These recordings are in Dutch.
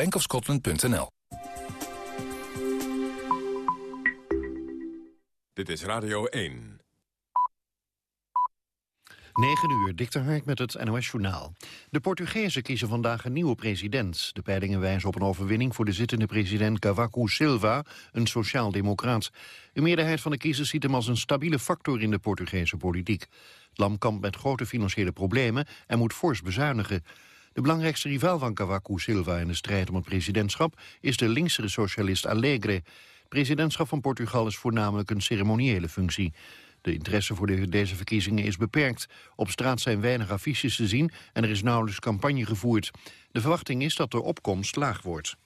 bankofscotland.nl. Dit is Radio 1. 9 uur, Dikter Hark met het NOS-journaal. De Portugezen kiezen vandaag een nieuwe president. De peilingen wijzen op een overwinning voor de zittende president Cavaco Silva, een sociaal-democraat. De meerderheid van de kiezers ziet hem als een stabiele factor in de Portugese politiek. Het land kampt met grote financiële problemen en moet fors bezuinigen. De belangrijkste rivaal van Cavaco Silva in de strijd om het presidentschap is de linksere socialist Alegre. Presidentschap van Portugal is voornamelijk een ceremoniële functie. De interesse voor deze verkiezingen is beperkt. Op straat zijn weinig affiches te zien en er is nauwelijks campagne gevoerd. De verwachting is dat de opkomst laag wordt.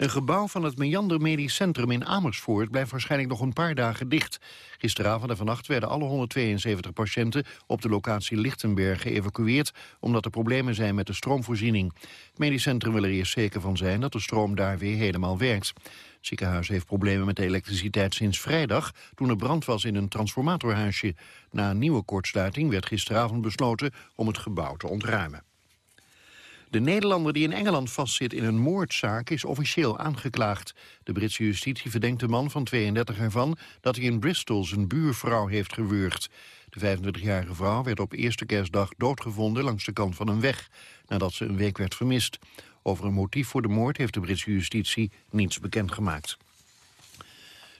Een gebouw van het Meander Medisch Centrum in Amersfoort blijft waarschijnlijk nog een paar dagen dicht. Gisteravond en vannacht werden alle 172 patiënten op de locatie Lichtenberg geëvacueerd omdat er problemen zijn met de stroomvoorziening. Het medisch centrum wil er eerst zeker van zijn dat de stroom daar weer helemaal werkt. Het ziekenhuis heeft problemen met de elektriciteit sinds vrijdag... toen er brand was in een transformatorhuisje. Na een nieuwe kortsluiting werd gisteravond besloten om het gebouw te ontruimen. De Nederlander die in Engeland vastzit in een moordzaak is officieel aangeklaagd. De Britse justitie verdenkt de man van 32 ervan dat hij in Bristol zijn buurvrouw heeft gewurgd. De 25-jarige vrouw werd op eerste kerstdag doodgevonden langs de kant van een weg, nadat ze een week werd vermist. Over een motief voor de moord heeft de Britse justitie niets bekendgemaakt.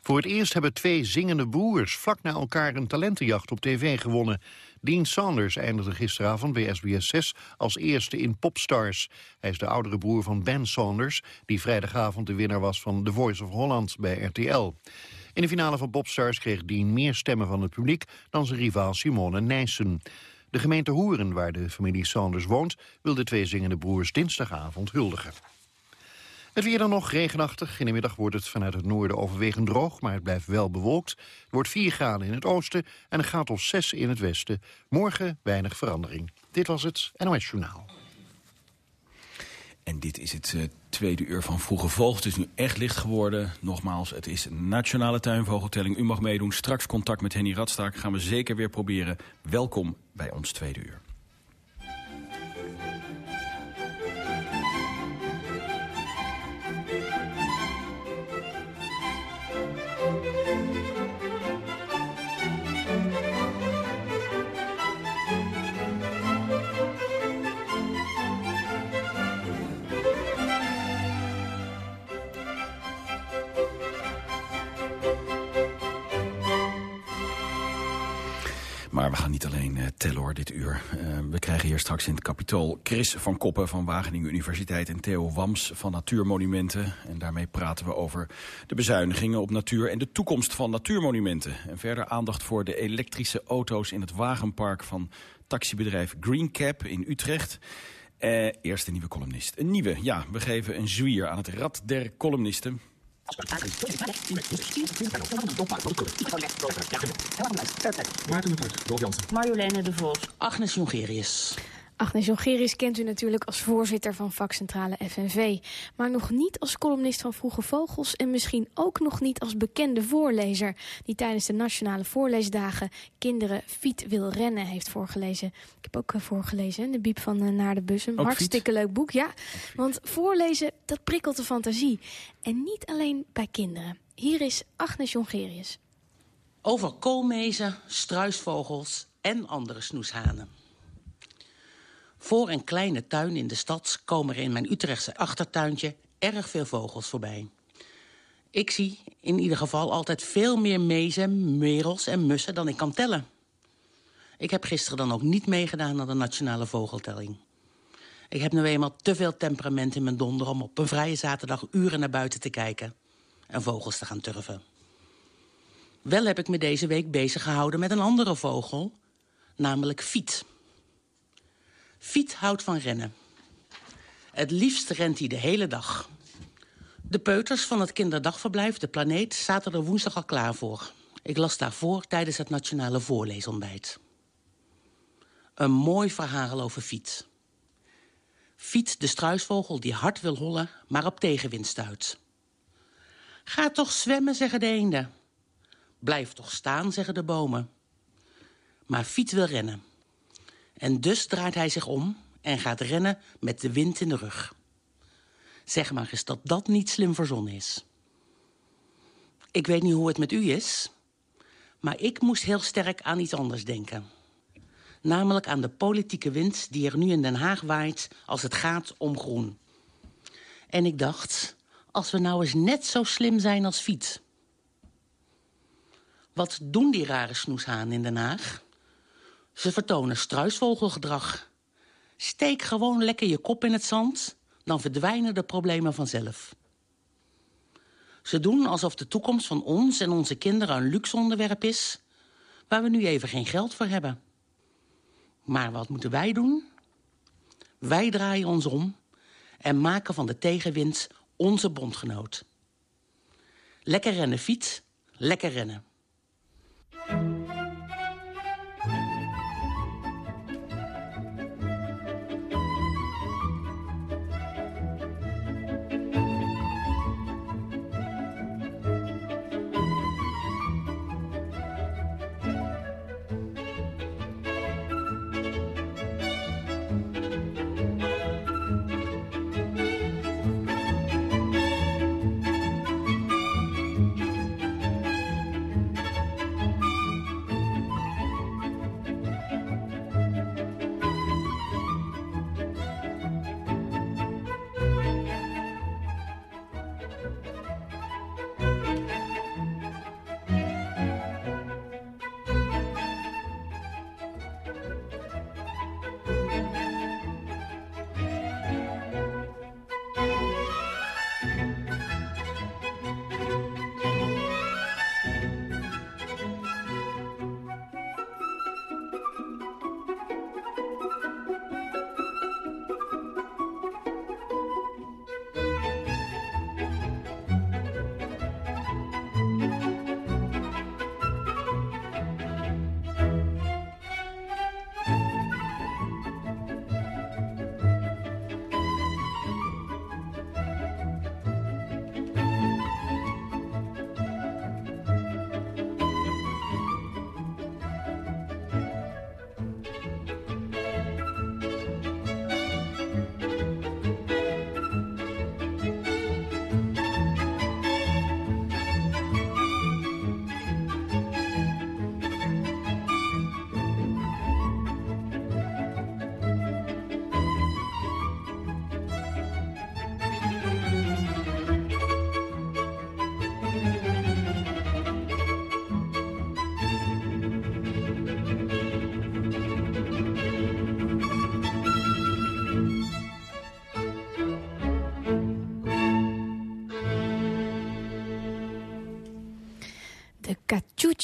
Voor het eerst hebben twee zingende broers vlak na elkaar een talentenjacht op tv gewonnen. Dean Saunders eindigde gisteravond bij SBS 6 als eerste in Popstars. Hij is de oudere broer van Ben Saunders, die vrijdagavond de winnaar was van The Voice of Holland bij RTL. In de finale van Popstars kreeg Dean meer stemmen van het publiek dan zijn rivaal Simone Nijssen. De gemeente Hoeren, waar de familie Sanders woont... wil de twee zingende broers dinsdagavond huldigen. Het weer dan nog regenachtig. In de middag wordt het vanuit het noorden overwegend droog, maar het blijft wel bewolkt. Het wordt 4 graden in het oosten en een graad of 6 in het westen. Morgen weinig verandering. Dit was het NOS Journaal. En dit is het uh, tweede uur van Vroege Vogels. Het is nu echt licht geworden. Nogmaals, het is Nationale Tuinvogeltelling. U mag meedoen. Straks contact met Henny Radstaak gaan we zeker weer proberen. Welkom bij ons tweede uur. Tellen hoor, dit uur. Uh, we krijgen hier straks in het kapitool Chris van Koppen van Wageningen Universiteit... en Theo Wams van Natuurmonumenten. En daarmee praten we over de bezuinigingen op natuur... en de toekomst van natuurmonumenten. En verder aandacht voor de elektrische auto's in het wagenpark... van taxibedrijf Greencap in Utrecht... Uh, eerst een nieuwe columnist. Een nieuwe, ja, we geven een zwier aan het rad der columnisten. Marjoleine de Vos. Agnes Jongerius. Agnes Jongerius kent u natuurlijk als voorzitter van vakcentrale FNV. Maar nog niet als columnist van Vroege Vogels... en misschien ook nog niet als bekende voorlezer... die tijdens de Nationale Voorleesdagen kinderen Fiet wil rennen heeft voorgelezen. Ik heb ook uh, voorgelezen, de Biep van uh, Naar de Bus. Een hartstikke leuk boek, ja. Want voorlezen, dat prikkelt de fantasie. En niet alleen bij kinderen. Hier is Agnes Jongerius. Over koolmezen, struisvogels en andere snoeshanen. Voor een kleine tuin in de stad komen er in mijn Utrechtse achtertuintje erg veel vogels voorbij. Ik zie in ieder geval altijd veel meer mezen, merels en mussen dan ik kan tellen. Ik heb gisteren dan ook niet meegedaan aan de nationale vogeltelling. Ik heb nu eenmaal te veel temperament in mijn donder... om op een vrije zaterdag uren naar buiten te kijken... en vogels te gaan turven. Wel heb ik me deze week bezig gehouden met een andere vogel... namelijk Fiet. Fiet houdt van rennen. Het liefst rent hij de hele dag. De peuters van het kinderdagverblijf De Planeet zaten er woensdag al klaar voor. Ik las daarvoor tijdens het nationale voorleesontbijt. Een mooi verhaal over Fiet. Fiet, de struisvogel die hard wil hollen, maar op tegenwind stuit. Ga toch zwemmen, zeggen de eenden. Blijf toch staan, zeggen de bomen. Maar Fiet wil rennen. En dus draait hij zich om en gaat rennen met de wind in de rug. Zeg maar eens dat dat niet slim verzonnen is. Ik weet niet hoe het met u is, maar ik moest heel sterk aan iets anders denken. Namelijk aan de politieke wind die er nu in Den Haag waait als het gaat om groen. En ik dacht, als we nou eens net zo slim zijn als Fiet. Wat doen die rare snoeshaan in Den Haag? Ze vertonen struisvogelgedrag. Steek gewoon lekker je kop in het zand, dan verdwijnen de problemen vanzelf. Ze doen alsof de toekomst van ons en onze kinderen een luxe onderwerp is... waar we nu even geen geld voor hebben. Maar wat moeten wij doen? Wij draaien ons om en maken van de tegenwind onze bondgenoot. Lekker rennen, fiets, lekker rennen.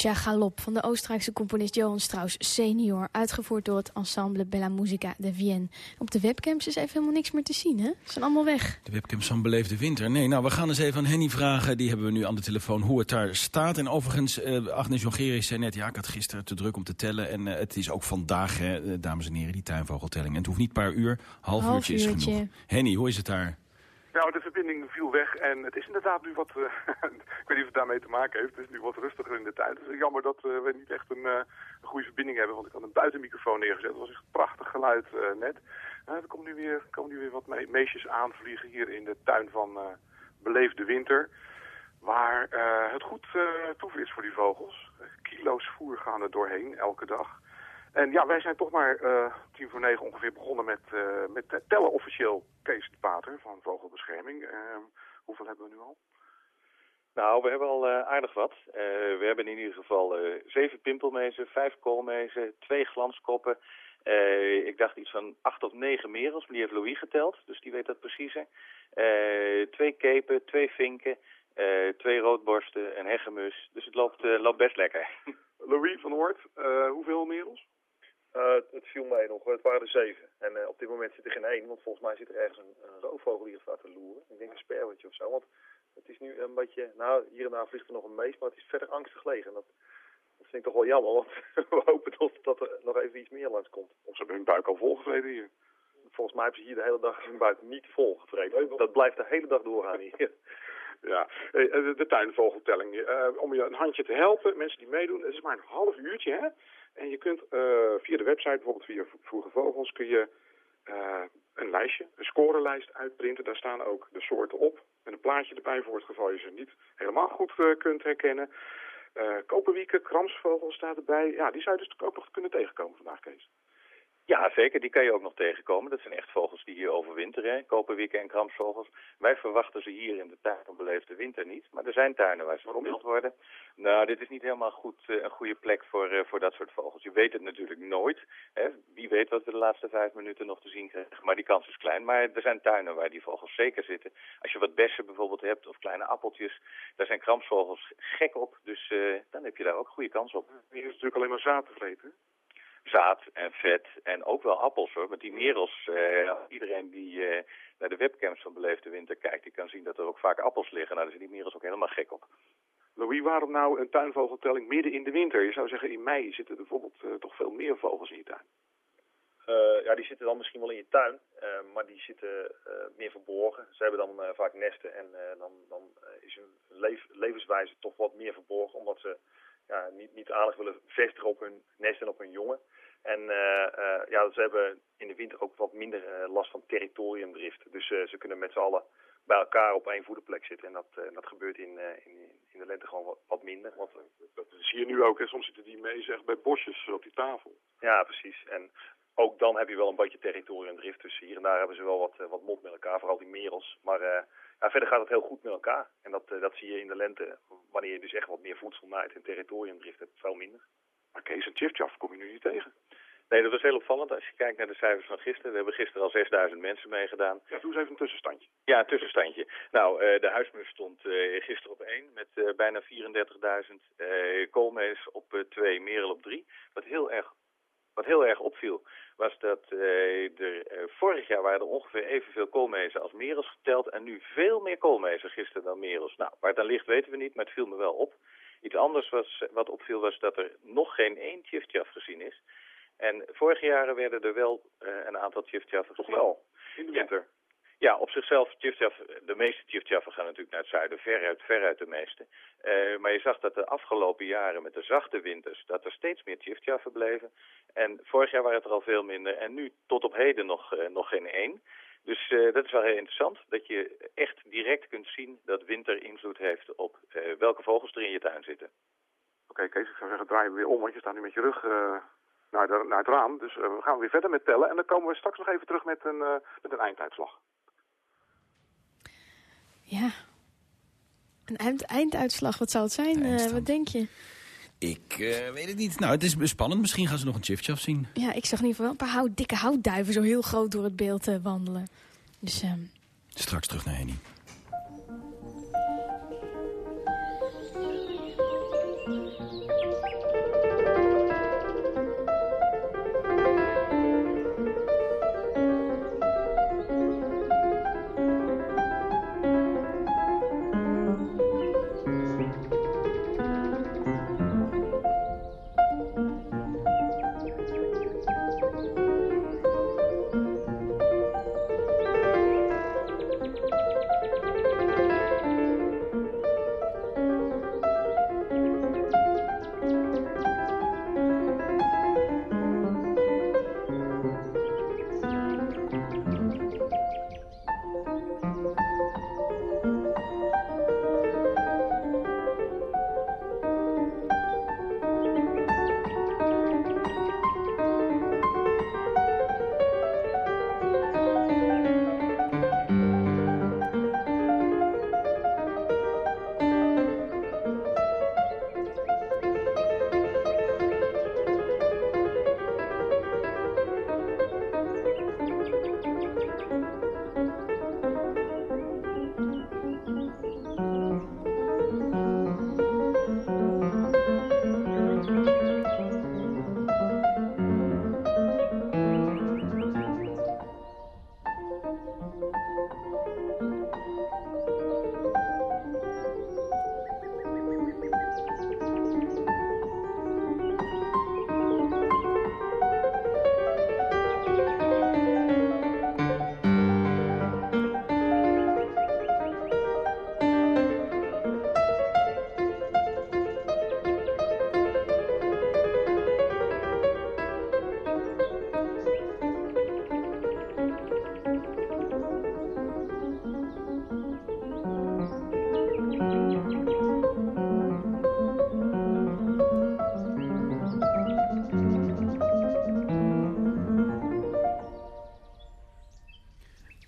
Katyusha Galop van de Oostenrijkse componist Johann Strauss senior. Uitgevoerd door het ensemble Bella Musica de Vienne. Op de webcams is even helemaal niks meer te zien, hè? Ze zijn allemaal weg. De webcams van Beleefde Winter. Nee, nou, we gaan eens even aan Henny vragen. Die hebben we nu aan de telefoon hoe het daar staat. En overigens, uh, Agnes Jongerius zei net... ja, ik had gisteren te druk om te tellen. En uh, het is ook vandaag, hè, eh, dames en heren, die tuinvogeltelling. En het hoeft niet een paar uur. Half, half uurtje, uurtje is genoeg. Henny, hoe is het daar? Nou, de verbinding viel weg en het is inderdaad nu wat, uh, ik weet niet of het daarmee te maken heeft, het is nu wat rustiger in de tuin. Het is jammer dat uh, we niet echt een, uh, een, goede verbinding hebben, want ik had een buitenmicrofoon neergezet. Het was echt een prachtig geluid net. er komen nu weer, komen nu weer wat me meisjes aanvliegen hier in de tuin van Beleefde Winter. Waar het goed toeven is voor die vogels. Kilo's voer gaan er doorheen, elke dag. En ja, wij zijn toch maar uh, tien voor negen ongeveer begonnen met, uh, met tellen officieel Kees Pater van Vogelbescherming. Uh, hoeveel hebben we nu al? Nou, we hebben al aardig wat. we hebben in ieder geval zeven pimpelmezen, vijf koolmezen, twee glanskoppen. ik dacht iets van acht of negen merels, maar die heeft Louis geteld, dus die weet dat preciezer. twee kepen, twee vinken, twee roodborsten, een hegemus. Dus het loopt, loopt best lekker. Louis van Hoort, hoeveel merels? Uh, het viel mee nog, het waren er zeven. En uh, op dit moment zit er geen één, want volgens mij zit er ergens een, een roofvogel hier staat te loeren. Ik denk een sperwetje of zo, want het is nu een beetje, nou hier en daar vliegt er nog een mees, maar het is verder angstig gelegen. Dat, dat vind ik toch wel jammer, want we hopen toch dat er nog even iets meer langs komt. Of ze hebben hun buik al volgevreden hier. Volgens mij hebben ze hier de hele dag hun buik niet volgevreden. Dat blijft de hele dag doorgaan hier. Ja, de, de tuinvogeltelling. Uh, om je een handje te helpen, mensen die meedoen, het is maar een half uurtje, hè? En je kunt uh, via de website, bijvoorbeeld via Vroege Vogels, kun je een lijstje, een scorelijst uitprinten. Daar staan ook de soorten op. Met een plaatje erbij voor het geval je ze niet helemaal goed kunt herkennen. Uh, koperwieken, kramsvogel staat erbij. Ja, die zou je dus ook nog kunnen tegenkomen vandaag, Kees. Ja, zeker. Die kan je ook nog tegenkomen. Dat zijn echt vogels die hier overwinteren, koperwieken en kramsvogels. Wij verwachten ze hier in de tuin van beleefde winter niet. Maar er zijn tuinen waar ze gewild worden. Nou, dit is niet helemaal goed, uh, een goede plek voor, uh, voor dat soort vogels. Je weet het natuurlijk nooit. Hè. Wie weet wat we de laatste vijf minuten nog te zien krijgen. Maar die kans is klein. Maar er zijn tuinen waar die vogels zeker zitten. Als je wat bessen bijvoorbeeld hebt of kleine appeltjes, daar zijn kramsvogels gek op. Dus uh, dan heb je daar ook goede kans op. Hier is natuurlijk alleen maar zaad te vreten zaad en vet en ook wel appels hoor. Want die merels, eh, iedereen die eh, naar de webcams van Beleefde Winter kijkt, die kan zien dat er ook vaak appels liggen. Nou, daar zijn die merels ook helemaal gek op. Louis, waarom nou een tuinvogeltelling midden in de winter? Je zou zeggen in mei zitten er bijvoorbeeld uh, toch veel meer vogels in je tuin. Uh, ja, die zitten dan misschien wel in je tuin, uh, maar die zitten meer verborgen. Ze hebben dan vaak nesten en dan, dan is hun leef, levenswijze toch wat meer verborgen, omdat ze ja, niet, niet aandacht willen vestigen op hun nest en op hun jongen. En uh, uh, ja, ze hebben in de winter ook wat minder uh, last van territoriumdrift. Dus ze kunnen met z'n allen bij elkaar op één voederplek zitten. En dat, dat gebeurt in, in, in de lente gewoon wat, wat minder. Want, dat zie je nu ook. Hè? Soms zitten die mee zeg, bij bosjes op die tafel. Ja, precies. En ook dan heb je wel een beetje territoriumdrift. Dus hier en daar hebben ze wel wat, wat mot met elkaar. Vooral die merels. Maar ja, verder gaat het heel goed met elkaar. En dat, dat zie je in de lente. Wanneer je dus echt wat meer voedsel naait en territoriumdrift hebt, veel minder. Maar Kees, een chifchaf kom je nu niet tegen. Nee, dat was heel opvallend. Als je kijkt naar de cijfers van gisteren. We hebben gisteren al 6000 mensen meegedaan. Ja, doe eens even een tussenstandje. Ja, een tussenstandje. Nou, uh, de huismus stond uh, gisteren op 1 met uh, bijna 34.000. Koolmees op 2, Merel op 3. Wat heel erg, wat heel erg opviel was dat er vorig jaar waren er ongeveer evenveel koolmezen als merels geteld. En nu veel meer koolmezen gisteren dan merels. Nou, waar het aan ligt weten we niet, maar het viel me wel op. Iets anders was, wat opviel was dat er nog geen één tjiftjaf gezien is. En vorige jaren werden er wel uh, een aantal chiftjaffen gezien. Toch wel? In de winter? Ja. Ja, op zichzelf, chiftjaff, de meeste chiftjaffen gaan natuurlijk naar het zuiden, veruit, veruit de meeste. Uh, maar je zag dat de afgelopen jaren met de zachte winters, dat er steeds meer chiftjaffen bleven. En vorig jaar waren het er al veel minder en nu tot op heden nog, uh, nog geen één. Dus uh, dat is wel heel interessant, dat je echt direct kunt zien dat winter invloed heeft op welke vogels er in je tuin zitten. Oké, Kees, ik zou zeggen, draai weer om, want je staat nu met je rug naar, naar het raam. Dus we gaan weer verder met tellen. En dan komen we straks nog even terug met een, met een einduitslag. Ja. Een eind einduitslag, wat zou het zijn? Uh, wat denk je? Ik weet het niet. Nou, het is spannend. Misschien gaan ze nog een chifchaf zien. Ja, ik zag in ieder geval een paar hout, dikke houtduiven zo heel groot door het beeld wandelen. Dus, ehm, Straks terug naar Henny.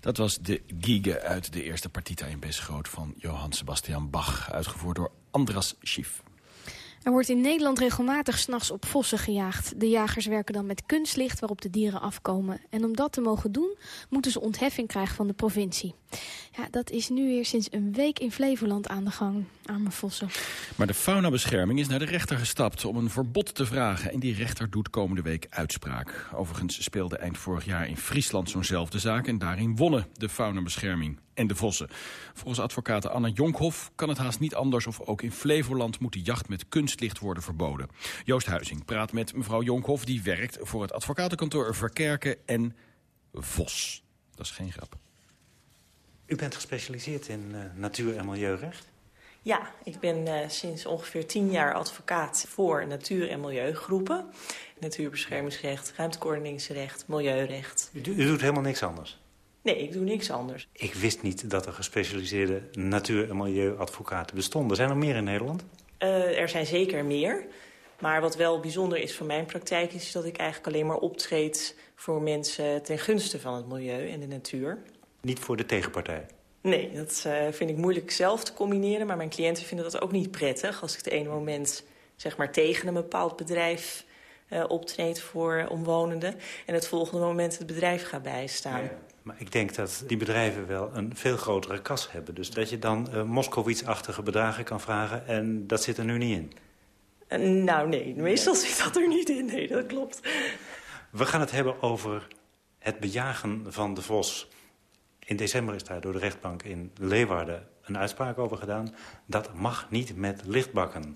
Dat was de Giege uit de eerste partita in Besgroot van Johann Sebastian Bach, uitgevoerd door Andras Schief. Er wordt in Nederland regelmatig s'nachts op vossen gejaagd. De jagers werken dan met kunstlicht waarop de dieren afkomen. En om dat te mogen doen, moeten ze ontheffing krijgen van de provincie. Ja, dat is nu weer sinds een week in Flevoland aan de gang, arme vossen. Maar de faunabescherming is naar de rechter gestapt om een verbod te vragen. En die rechter doet komende week uitspraak. Overigens speelde eind vorig jaar in Friesland zo'nzelfde zaak... en daarin wonnen de faunabescherming en de vossen. Volgens advocaat Anna Jonkhoff kan het haast niet anders... of ook in Flevoland moet de jacht met kunstlicht worden verboden. Joost Huizing praat met mevrouw Jonkhoff... die werkt voor het advocatenkantoor Verkerken en Vos. Dat is geen grap. U bent gespecialiseerd in uh, natuur- en milieurecht? Ja, ik ben uh, sinds ongeveer tien jaar advocaat voor natuur- en milieugroepen. Natuurbeschermingsrecht, ruimtecoördineringsrecht, milieurecht. U, u doet helemaal niks anders? Nee, ik doe niks anders. Ik wist niet dat er gespecialiseerde natuur- en milieuadvocaten bestonden. Zijn er meer in Nederland? Uh, er zijn zeker meer. Maar wat wel bijzonder is van mijn praktijk... is dat ik eigenlijk alleen maar optreed voor mensen ten gunste van het milieu en de natuur. Niet voor de tegenpartij? Nee, dat uh, vind ik moeilijk zelf te combineren. Maar mijn cliënten vinden dat ook niet prettig. Als ik het ene moment zeg maar, tegen een bepaald bedrijf uh, optreed voor omwonenden... en het volgende moment het bedrijf ga bijstaan. Ja. Maar ik denk dat die bedrijven wel een veel grotere kas hebben. Dus dat je dan uh, Moskowitz-achtige bedragen kan vragen... en dat zit er nu niet in. Uh, nou nee, meestal zit dat er niet in. Nee, dat klopt. We gaan het hebben over het bejagen van de vos. In december is daar door de rechtbank in Leeuwarden een uitspraak over gedaan. Dat mag niet met lichtbakken.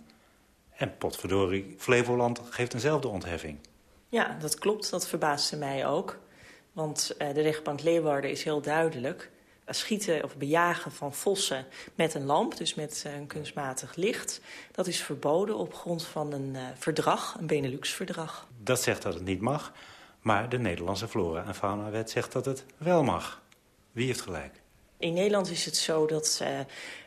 En potverdorie, Flevoland geeft eenzelfde ontheffing. Ja, dat klopt. Dat verbaasde mij ook. Want uh, de rechtbank Leeuwarden is heel duidelijk. Schieten of bejagen van vossen met een lamp, dus met uh, een kunstmatig licht... dat is verboden op grond van een verdrag, een Benelux-verdrag. Dat zegt dat het niet mag, maar de Nederlandse Flora- en Faunawet zegt dat het wel mag. Wie heeft gelijk? In Nederland is het zo dat uh,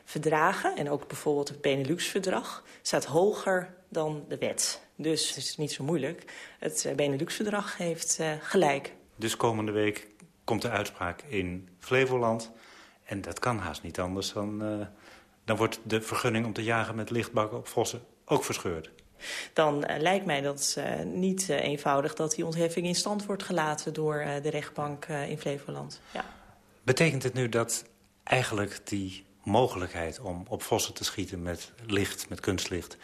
verdragen, en ook bijvoorbeeld het Benelux-verdrag... staat hoger dan de wet. Dus het is niet zo moeilijk. Het uh, Benelux-verdrag heeft uh, gelijk. Dus komende week komt de uitspraak in Flevoland. En dat kan haast niet anders dan... Uh, dan wordt de vergunning om te jagen met lichtbakken op vossen ook verscheurd. Dan uh, lijkt mij dat uh, niet eenvoudig dat die ontheffing in stand wordt gelaten... door de rechtbank in Flevoland. Ja. Betekent het nu dat eigenlijk die mogelijkheid om op vossen te schieten met licht, met kunstlicht...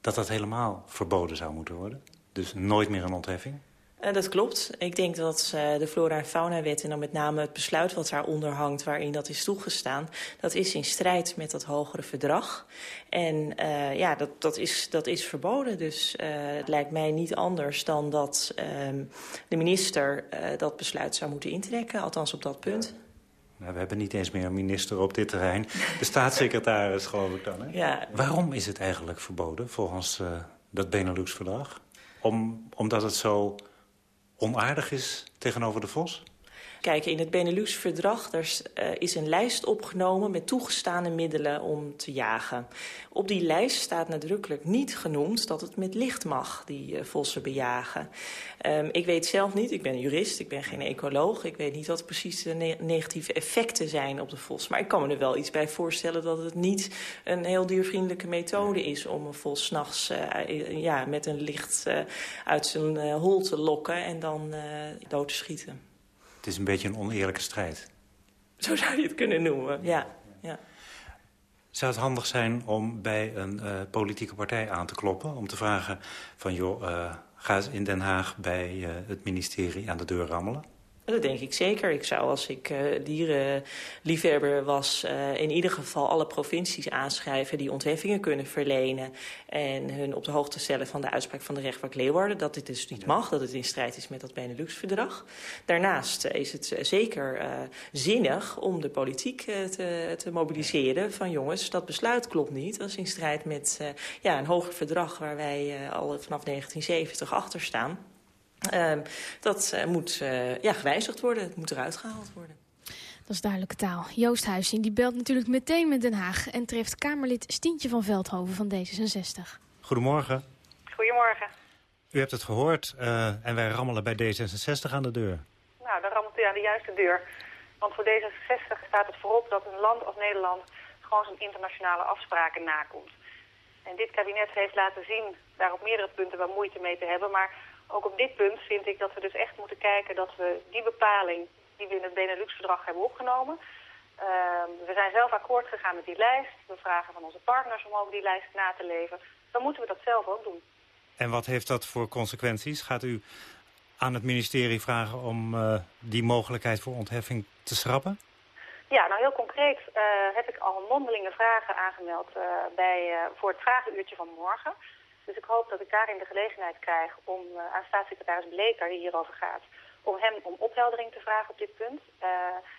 dat dat helemaal verboden zou moeten worden? Dus nooit meer een ontheffing? Uh, dat klopt. Ik denk dat uh, de Flora- en Faunawet en dan met name het besluit wat daaronder hangt... waarin dat is toegestaan, dat is in strijd met dat hogere verdrag. En uh, ja, dat, dat, is, dat is verboden. Dus het lijkt mij niet anders dan dat ehm, de minister dat besluit zou moeten intrekken. Althans op dat punt. Nou, we hebben niet eens meer een minister op dit terrein. De staatssecretaris, geloof ik dan. Hè? Ja. Waarom is het eigenlijk verboden volgens dat Benelux-verdrag? Om, omdat het zo onaardig is tegenover de vos? Kijk, in het Benelux-verdrag uh, is een lijst opgenomen met toegestane middelen om te jagen. Op die lijst staat nadrukkelijk niet genoemd dat het met licht mag, die uh, vossen bejagen. Um, ik weet zelf niet, ik ben jurist, ik ben geen ecoloog. Ik weet niet wat precies de ne negatieve effecten zijn op de vos. Maar ik kan me er wel iets bij voorstellen dat het niet een heel diervriendelijke methode is... om een vos s'nachts uh, ja, met een licht uit zijn hol te lokken en dan dood te schieten. Het is een beetje een oneerlijke strijd. Zo zou je het kunnen noemen, ja. ja. Zou het handig zijn om bij een uh, politieke partij aan te kloppen... om te vragen van, joh, uh, ga eens in Den Haag bij uh, het ministerie aan de deur rammelen? Dat denk ik zeker. Ik zou als ik uh, dierenliefhebber was... Uh, in ieder geval alle provincies aanschrijven die ontheffingen kunnen verlenen... en hun op de hoogte stellen van de uitspraak van de rechtbank Leeuwarden... dat dit dus niet mag, dat het in strijd is met dat Benelux-verdrag. Daarnaast uh, is het zeker zinnig om de politiek te, te, mobiliseren... van jongens, dat besluit klopt niet. Dat is in strijd met ja, een hoger verdrag waar wij al vanaf 1970 achter staan... Uh, dat uh, moet uh, ja, gewijzigd worden, het moet eruit gehaald worden. Dat is duidelijke taal. Joost Huizing die belt natuurlijk meteen met Den Haag... en treft Kamerlid Stientje van Veldhoven van D66. Goedemorgen. Goedemorgen. U hebt het gehoord en wij rammelen bij D66 aan de deur. Nou, dan rammelt u aan de juiste deur. Want voor D66 staat het voorop dat een land als Nederland gewoon zijn internationale afspraken nakomt. En dit kabinet heeft laten zien daar op meerdere punten wel moeite mee te hebben. Maar ook op dit punt vind ik dat we dus echt moeten kijken dat we die bepaling die we in het Benelux-verdrag hebben opgenomen... Uh, we zijn zelf akkoord gegaan met die lijst. We vragen van onze partners om ook die lijst na te leven. Dan moeten we dat zelf ook doen. En wat heeft dat voor consequenties? Gaat u aan het ministerie vragen om uh, die mogelijkheid voor ontheffing te schrappen? Ja, nou heel concreet uh, heb ik al mondelinge vragen aangemeld uh, bij, voor het vragenuurtje van morgen. Dus ik hoop dat ik daarin de gelegenheid krijg om aan staatssecretaris Bleker, die hierover gaat, om hem om opheldering te vragen op dit punt. Uh,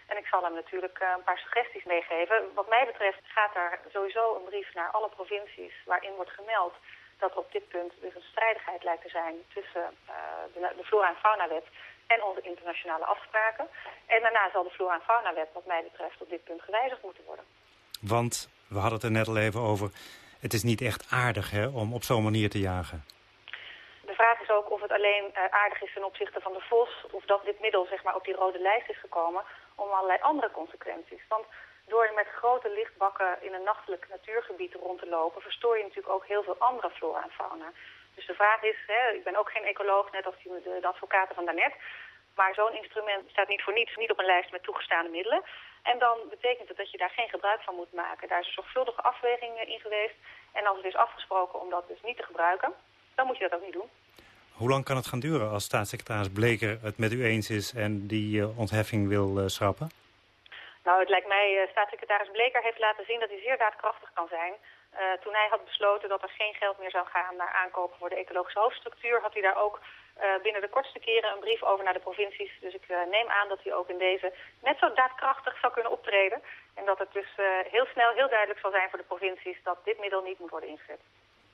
en ik zal hem natuurlijk uh, een paar suggesties meegeven. Wat mij betreft gaat er sowieso een brief naar alle provincies waarin wordt gemeld dat op dit punt dus een strijdigheid lijkt te zijn tussen de, de Flora- en Faunawet en onze internationale afspraken. En daarna zal de Flora- en Faunawet wat mij betreft op dit punt gewijzigd moeten worden. Want, we hadden het er net al even over, het is niet echt aardig hè, om op zo'n manier te jagen. De vraag is ook of het alleen uh, aardig is ten opzichte van de vos... of dat dit middel zeg maar, op die rode lijst is gekomen om allerlei andere consequenties. Want door met grote lichtbakken in een nachtelijk natuurgebied rond te lopen... verstoor je natuurlijk ook heel veel andere flora en fauna. Dus de vraag is, hè, ik ben ook geen ecoloog, net als de, de advocaten van daarnet... maar zo'n instrument staat niet voor niets niet op een lijst met toegestane middelen... En dan betekent het dat je daar geen gebruik van moet maken. Daar is een zorgvuldige afweging in geweest. En als het is afgesproken om dat dus niet te gebruiken, dan moet je dat ook niet doen. Hoe lang kan het gaan duren als staatssecretaris Bleker het met u eens is en die uh, ontheffing wil uh, schrappen? Nou, het lijkt mij, uh, staatssecretaris Bleker heeft laten zien dat hij zeer daadkrachtig kan zijn. toen hij had besloten dat er geen geld meer zou gaan naar aankopen voor de ecologische hoofdstructuur, had hij daar ook binnen de kortste keren een brief over naar de provincies. Dus ik neem aan dat hij ook in deze net zo daadkrachtig zou kunnen optreden. En dat het dus heel snel heel duidelijk zal zijn voor de provincies dat dit middel niet moet worden ingezet.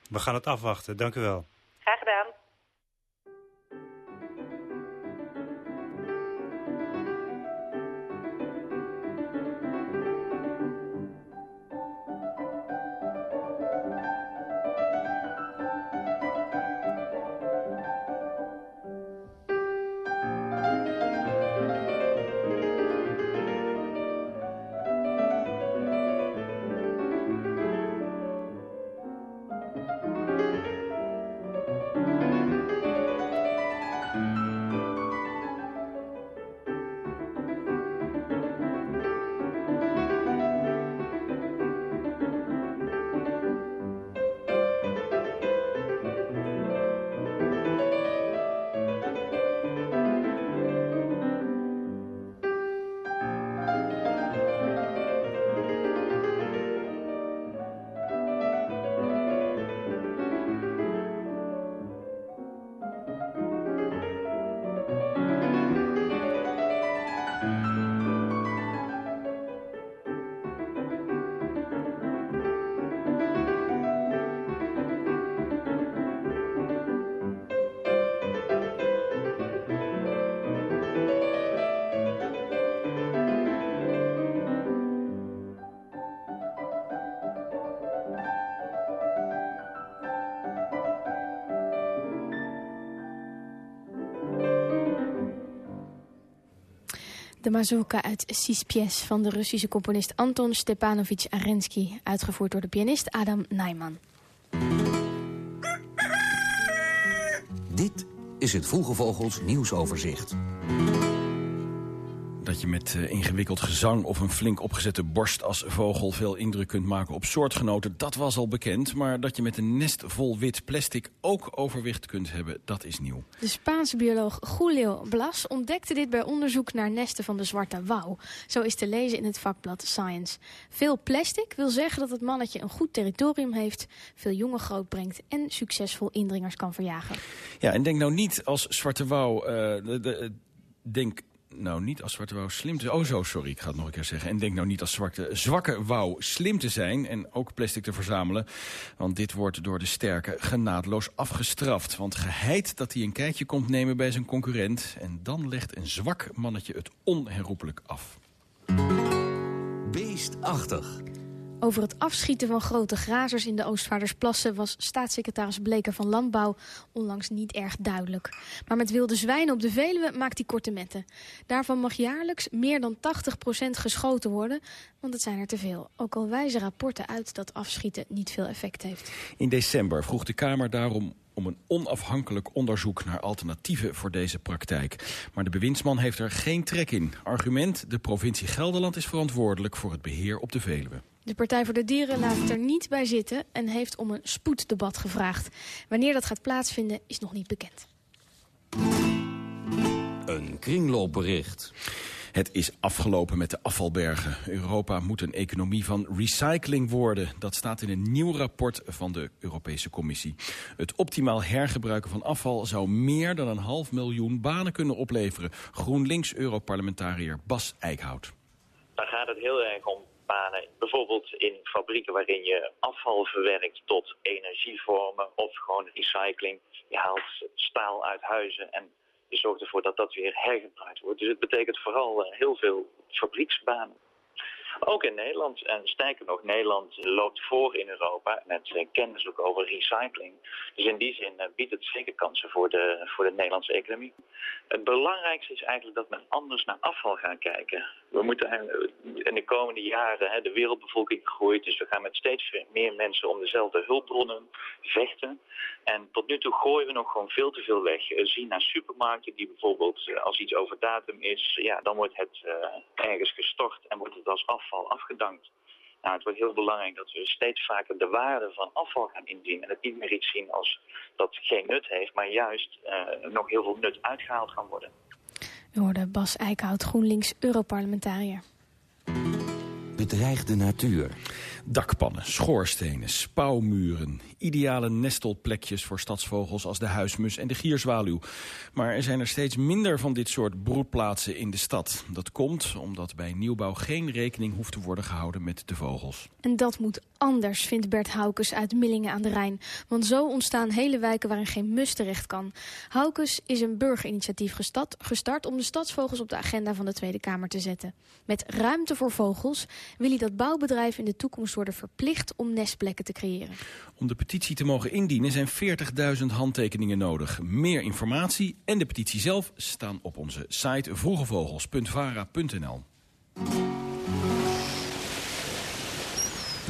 We gaan het afwachten. Dank u wel. Graag gedaan. De mazurka uit Six Pies van de Russische componist Anton Stepanovich Arensky, uitgevoerd door de pianist Adam Naiman. Dit is het Vroege Vogels nieuwsoverzicht. Dat je met uh, ingewikkeld gezang of een flink opgezette borst als vogel veel indruk kunt maken op soortgenoten, dat was al bekend. Maar dat je met een nest vol wit plastic ook overwicht kunt hebben, dat is nieuw. De Spaanse bioloog Julio Blas ontdekte dit bij onderzoek naar nesten van de zwarte wouw. Zo is te lezen in het vakblad Science. Veel plastic wil zeggen dat het mannetje een goed territorium heeft, veel jongen grootbrengt en succesvol indringers kan verjagen. Ja, en denk nou niet als zwarte wouw, uh, de, de, denk nou niet als zwarte wouw slim te zijn. Oh zo, sorry, ik ga het nog een keer zeggen. En denk nou niet als zwarte, zwakke wouw slim te zijn en ook plastic te verzamelen. Want dit wordt door de sterke genadeloos afgestraft. Want geheid dat hij een kijkje komt nemen bij zijn concurrent. En dan legt een zwak mannetje het onherroepelijk af. Beestachtig. Over het afschieten van grote grazers in de Oostvaardersplassen... was staatssecretaris Bleker van Landbouw onlangs niet erg duidelijk. Maar met wilde zwijnen op de Veluwe maakt hij korte metten. Daarvan mag jaarlijks meer dan 80% geschoten worden... want het zijn er te veel. Ook al wijzen rapporten uit dat afschieten niet veel effect heeft. In december vroeg de Kamer daarom om een onafhankelijk onderzoek naar alternatieven voor deze praktijk. Maar de bewindsman heeft er geen trek in. Argument, de provincie Gelderland is verantwoordelijk voor het beheer op de Veluwe. De Partij voor de Dieren laat het er niet bij zitten en heeft om een spoeddebat gevraagd. Wanneer dat gaat plaatsvinden is nog niet bekend. Een kringloopbericht. Het is afgelopen met de afvalbergen. Europa moet een economie van recycling worden. Dat staat in een nieuw rapport van de Europese Commissie. Het optimaal hergebruiken van afval zou meer dan een half miljoen banen kunnen opleveren. GroenLinks-Europarlementariër Bas Eickhout. Daar gaat het heel erg om banen. Bijvoorbeeld in fabrieken waarin je afval verwerkt tot energievormen of gewoon recycling. Je haalt staal uit huizen en je zorgt ervoor dat dat weer hergebruikt wordt. Dus het betekent vooral eh, heel veel fabrieksbanen. Ook in Nederland. En sterker nog, Nederland loopt voor in Europa met eh, kennis ook over recycling. Dus in die zin eh, biedt het zeker kansen voor de, voor de Nederlandse economie. Het belangrijkste is eigenlijk dat men anders naar afval gaat kijken. We moeten in de komende jaren, de wereldbevolking groeit, dus we gaan met steeds meer mensen om dezelfde hulpbronnen vechten. En tot nu toe gooien we nog gewoon veel te veel weg. Zie naar supermarkten die bijvoorbeeld, als iets over datum is, ja, dan wordt het ergens gestort en wordt het als afval afgedankt. Nou, het wordt heel belangrijk dat we steeds vaker de waarde van afval gaan inzien. En het niet meer iets zien als dat geen nut heeft, maar juist nog heel veel nut uitgehaald gaan worden. We hoorden Bas Eickhout, GroenLinks, Europarlementariër. Bedreigde natuur. Dakpannen, schoorstenen, spouwmuren. Ideale nestelplekjes voor stadsvogels als de huismus en de gierzwaluw. Maar er zijn er steeds minder van dit soort broedplaatsen in de stad. Dat komt omdat bij nieuwbouw geen rekening hoeft te worden gehouden met de vogels. En dat moet anders, vindt Bert Haukes uit Millingen aan de Rijn. Want zo ontstaan hele wijken waarin geen mus terecht kan. Haukes is een burgerinitiatief gestart, gestart om de stadsvogels op de agenda van de Tweede Kamer te zetten. Met ruimte voor vogels wil hij dat bouwbedrijven in de toekomst worden verplicht om nestplekken te creëren. Om de petitie te mogen indienen zijn 40.000 handtekeningen nodig. Meer informatie en de petitie zelf staan op onze site vroegevogels.vara.nl.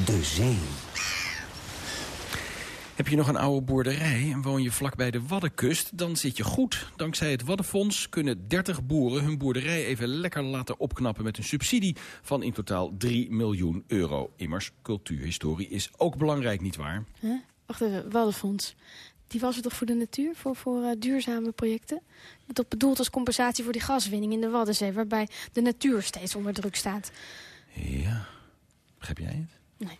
De zee. Heb je nog een oude boerderij en woon je vlak bij de Waddenkust... dan zit je goed. Dankzij het Waddenfonds kunnen 30 boeren hun boerderij even lekker laten opknappen... met een subsidie van in totaal 3 miljoen euro. Immers, cultuurhistorie is ook belangrijk, nietwaar? Huh? Wacht even, Waddenfonds. Die was er toch voor de natuur, voor, voor uh, duurzame projecten? Dat bedoeld als compensatie voor die gaswinning in de Waddenzee... waarbij de natuur steeds onder druk staat. Ja, begrijp jij het? Nee.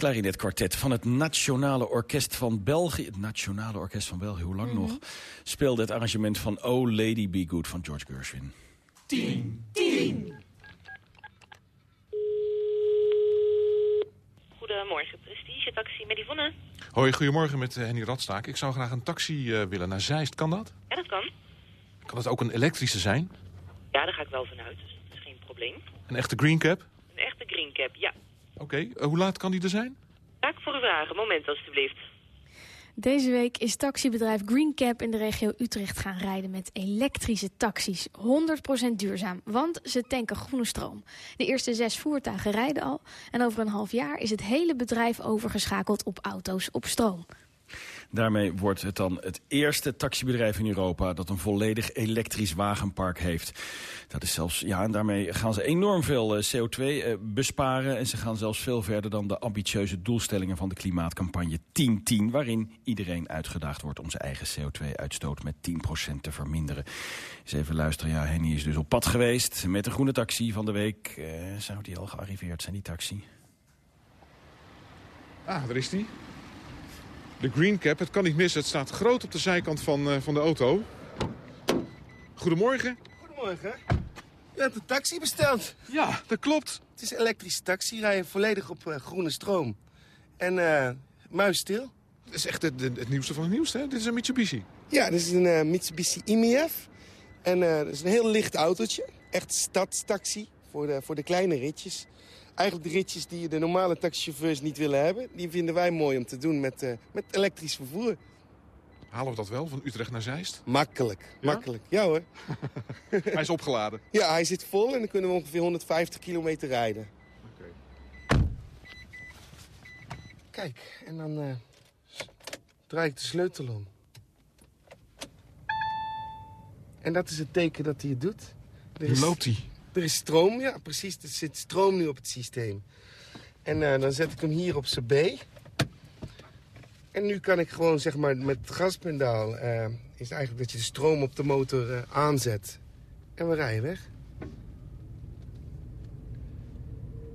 Klarinetkwartet van het Nationale Orkest van België... het Nationale Orkest van België, hoe lang nog... speelde het arrangement van Oh Lady Be Good van George Gershwin. 10, 10. Goedemorgen, Prestige Taxi met Yvonne. Hoi, goedemorgen met eh, Henny Radstaak. Ik zou graag een taxi eh, willen naar Zeist. Kan dat? Ja, dat kan. Kan dat ook een elektrische zijn? Ja, daar ga ik wel vanuit, dus dat is geen probleem. Een echte green cap? Een echte green cap, ja. Oké, eh, hoe laat kan die er zijn? Ga ik voor u vragen. Moment, alstublieft. Deze week is taxibedrijf Greencap in de regio Utrecht gaan rijden met elektrische taxis. 100% duurzaam, want ze tanken groene stroom. De eerste zes voertuigen rijden al en over een half jaar is het hele bedrijf overgeschakeld op auto's op stroom. Daarmee wordt het dan het eerste taxibedrijf in Europa... dat een volledig elektrisch wagenpark heeft. Dat is zelfs, ja, en daarmee gaan ze enorm veel eh, CO2 eh, besparen... en ze gaan zelfs veel verder dan de ambitieuze doelstellingen... van de klimaatcampagne 1010... waarin iedereen uitgedaagd wordt om zijn eigen CO2-uitstoot... met 10% te verminderen. Even luisteren, ja, Henny is dus op pad geweest... met de groene taxi van de week. Uh, zou die al gearriveerd zijn, die taxi? Ah, daar is die. De Green Cap, het kan niet missen. Het staat groot op de zijkant van, uh, van de auto. Goedemorgen. Goedemorgen. U hebt een taxi besteld. Ja, dat klopt. Het is een elektrische taxi, rijden volledig op uh, groene stroom. En uh, muisstil. Dat is echt het, het, nieuwste van het nieuwste, hè? Dit is een Mitsubishi. Ja, dit is een Mitsubishi IMIF. En dat is een heel licht autootje. Echt stadstaxi voor de, voor de kleine ritjes eigenlijk de ritjes die de normale taxichauffeurs niet willen hebben... die vinden wij mooi om te doen met, uh, met elektrisch vervoer. Halen we dat wel, van Utrecht naar Zeist? Makkelijk, ja? makkelijk. Ja hoor. hij is opgeladen? Ja, hij zit vol en dan kunnen we ongeveer 150 kilometer rijden. Oké. Okay. Kijk, en dan uh, draai ik de sleutel om. En dat is het teken dat hij het doet. Is... loopt hij. Er is stroom, ja precies. Er zit stroom nu op het systeem. En uh, dan zet ik hem hier op zijn B. En nu kan ik gewoon zeg maar met het gaspedaal... Uh, is eigenlijk dat je de stroom op de motor uh, aanzet. En we rijden weg.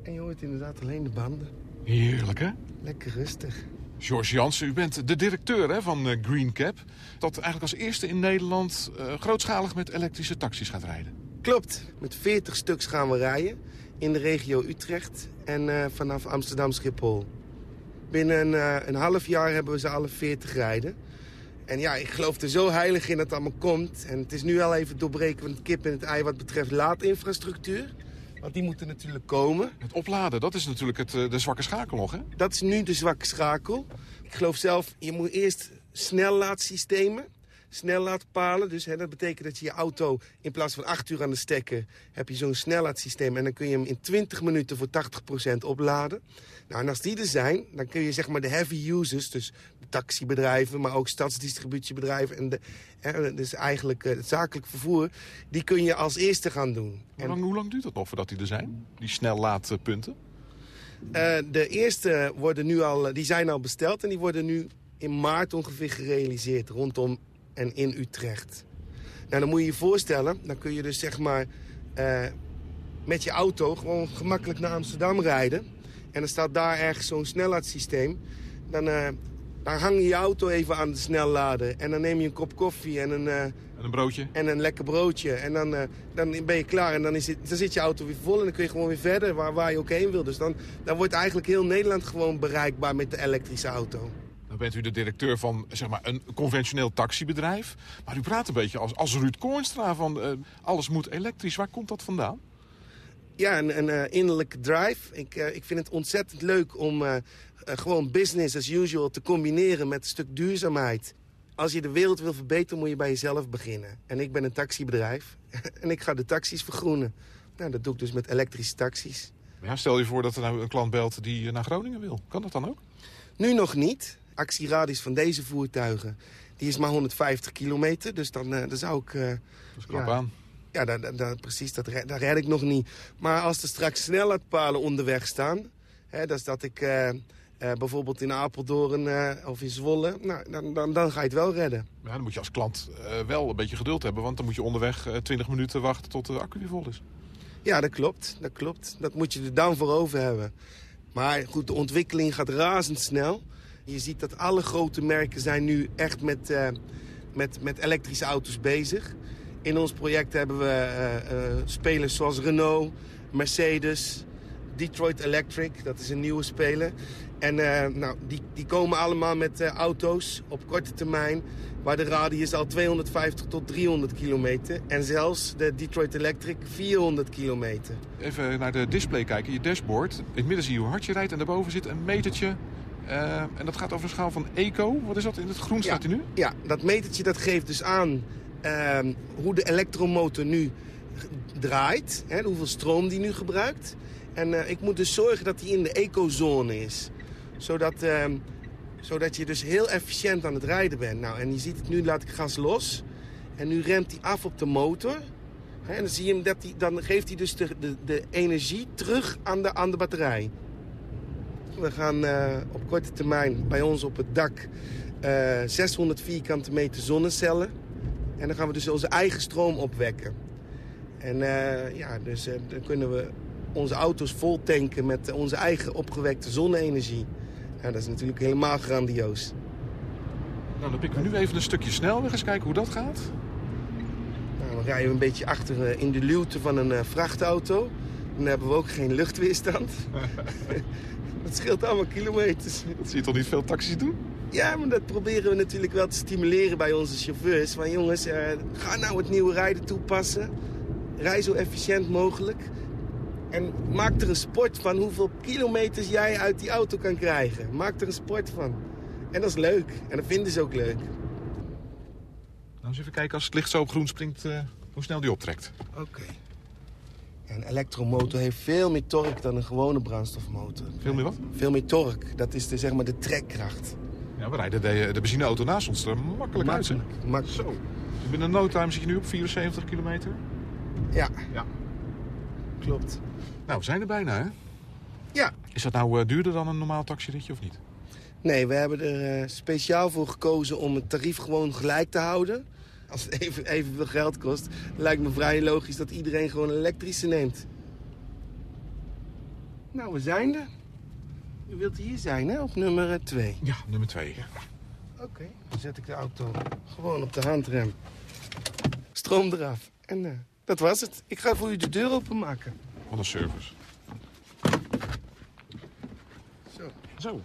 En je hoort inderdaad alleen de banden. Heerlijk, hè? Lekker rustig. George Jansen, u bent de directeur hè, van uh, Green Cap. Dat eigenlijk als eerste in Nederland grootschalig met elektrische taxis gaat rijden. Klopt. Met 40 stuks gaan we rijden in de regio Utrecht en uh, vanaf Amsterdam Schiphol. Binnen een, uh, een, half jaar hebben we ze alle 40 rijden. En ja, ik geloof er zo heilig in dat het allemaal komt. En het is nu al even doorbreken van het kip en het ei wat betreft laadinfrastructuur. Want die moeten natuurlijk komen. Het opladen, dat is natuurlijk het, uh, de zwakke schakel nog, hè? Dat is nu de zwakke schakel. Ik geloof zelf, je moet eerst snellaadsystemen snellaadpalen. Dus hè, dat betekent dat je je auto in plaats van 8 uur aan de stekker... heb je zo'n snellaadsysteem en dan kun je hem in 20 minuten voor 80% opladen. Nou, en als die er zijn, dan kun je zeg maar de heavy users... dus de taxibedrijven, maar ook stadsdistributiebedrijven... en de, hè, dus eigenlijk het zakelijk vervoer, die kun je als eerste gaan doen. Hoe lang, hoe lang duurt dat nog voordat die er zijn, die snellaadpunten? Uh, de eerste worden nu al, die zijn al besteld en die worden nu in maart ongeveer gerealiseerd rondom en in Utrecht. Nou, dan moet je je voorstellen, dan kun je dus zeg maar uh, met je auto gewoon gemakkelijk naar Amsterdam rijden. En dan staat daar ergens zo'n snelheidssysteem. Dan, uh, dan hang je je auto even aan de snellader. En dan neem je een kop koffie en een... Uh, en een broodje. En een lekker broodje. En dan, dan ben je klaar en dan, is het, dan zit je auto weer vol en dan kun je gewoon weer verder waar, waar je ook heen wil. Dus dan, dan wordt eigenlijk heel Nederland gewoon bereikbaar met de elektrische auto. Dan bent u de directeur van zeg maar, een conventioneel taxibedrijf. Maar u praat een beetje als, als Ruud Koornstra van uh, alles moet elektrisch. Waar komt dat vandaan? Ja, een, een uh, innerlijke drive. Ik, uh, ik vind het ontzettend leuk om gewoon business as usual te combineren met een stuk duurzaamheid. Als je de wereld wil verbeteren, moet je bij jezelf beginnen. En ik ben een taxibedrijf en ik ga de taxis vergroenen. Nou, dat doe ik dus met elektrische taxis. Ja, stel je voor dat er nou een klant belt die naar Groningen wil. Kan dat dan ook? Nu nog niet actieradius van deze voertuigen... die is maar 150 kilometer, dus dan, uh, dan zou ik... Uh, dus klap ja, aan. Ja, dat, dat, precies, dat, dat red ik nog niet. Maar als er straks snelheidpalen onderweg staan... Hè, dus dat ik uh, bijvoorbeeld in Apeldoorn of in Zwolle... Nou, dan, dan, dan ga je het wel redden. Ja, dan moet je als klant wel een beetje geduld hebben... want dan moet je onderweg 20 minuten wachten tot de accu weer vol is. Ja, dat klopt. Dat klopt. Dat moet je er dan voor over hebben. Maar goed, de ontwikkeling gaat razendsnel. Je ziet dat alle grote merken zijn nu echt met, uh, met, met elektrische auto's bezig. In ons project hebben we uh, uh, spelers zoals Renault, Mercedes, Detroit Electric, dat is een nieuwe speler. En nou, die, die komen allemaal met auto's op korte termijn... waar de radius al 250 tot 300 kilometer... en zelfs de Detroit Electric 400 kilometer. Even naar de display kijken, je dashboard. In het midden zie je hoe hard je rijdt en daarboven zit een metertje... Uh, en dat gaat over een schaal van eco. Wat is dat? In het groen staat hij nu? Ja, dat metertje dat geeft dus aan uh, hoe de elektromotor nu draait. Hè, hoeveel stroom die nu gebruikt. En uh, ik moet dus zorgen dat hij in de ecozone is. Zodat, zodat je dus heel efficiënt aan het rijden bent. Nou, en je ziet het nu, laat ik gas los. En nu remt hij af op de motor. Hè, en dan, zie je hem dat hij, dan geeft hij dus de, de, de energie terug aan de, aan de batterij. We gaan uh, op korte termijn bij ons op het dak uh, 600 vierkante meter zonnecellen. En dan gaan we dus onze eigen stroom opwekken. En uh, ja, dus dan kunnen we onze auto's vol tanken met onze eigen opgewekte zonne-energie. Ja, dat is natuurlijk helemaal grandioos. Nou, dan pikken we nu even een stukje snelweg. Eens kijken hoe dat gaat. Nou, dan rijden we een beetje achter in de luwte van een vrachtauto. Dan hebben we ook geen luchtweerstand. Dat scheelt allemaal kilometers. Dat zie je toch niet veel taxis doen? Ja, maar dat proberen we natuurlijk wel te stimuleren bij onze chauffeurs. Van jongens, uh, ga nou het nieuwe rijden toepassen. Rij zo efficiënt mogelijk. En maak er een sport van hoeveel kilometers jij uit die auto kan krijgen. Maak er een sport van. En dat is leuk. En dat vinden ze ook leuk. Nou, eens even kijken als het licht zo op groen springt, uh, hoe snel die optrekt. Oké. Okay. Een elektromotor heeft veel meer torque dan een gewone brandstofmotor. Veel meer wat? Veel meer torque. Dat is de, zeg maar de trekkracht. Ja, we rijden de, de benzineauto naast ons er makkelijk uit. Hè? Mak Zo. Dus binnen no time zit je nu op 74 kilometer? Ja. Ja. Klopt. Nou, we zijn er bijna, hè? Ja. Is dat nou uh, duurder dan een normaal taxiritje of niet? Nee, we hebben er uh, speciaal voor gekozen om het tarief gewoon gelijk te houden. Als het even, evenveel geld kost, lijkt me vrij logisch dat iedereen gewoon een elektrische neemt. Nou, we zijn er. U wilt hier zijn, hè? Op nummer 2. Ja, nummer 2. Oké, okay. dan zet ik de auto gewoon op de handrem. Stroom eraf. En uh, dat was het. Ik ga voor u de deur openmaken. Wat een service. Zo. Zo.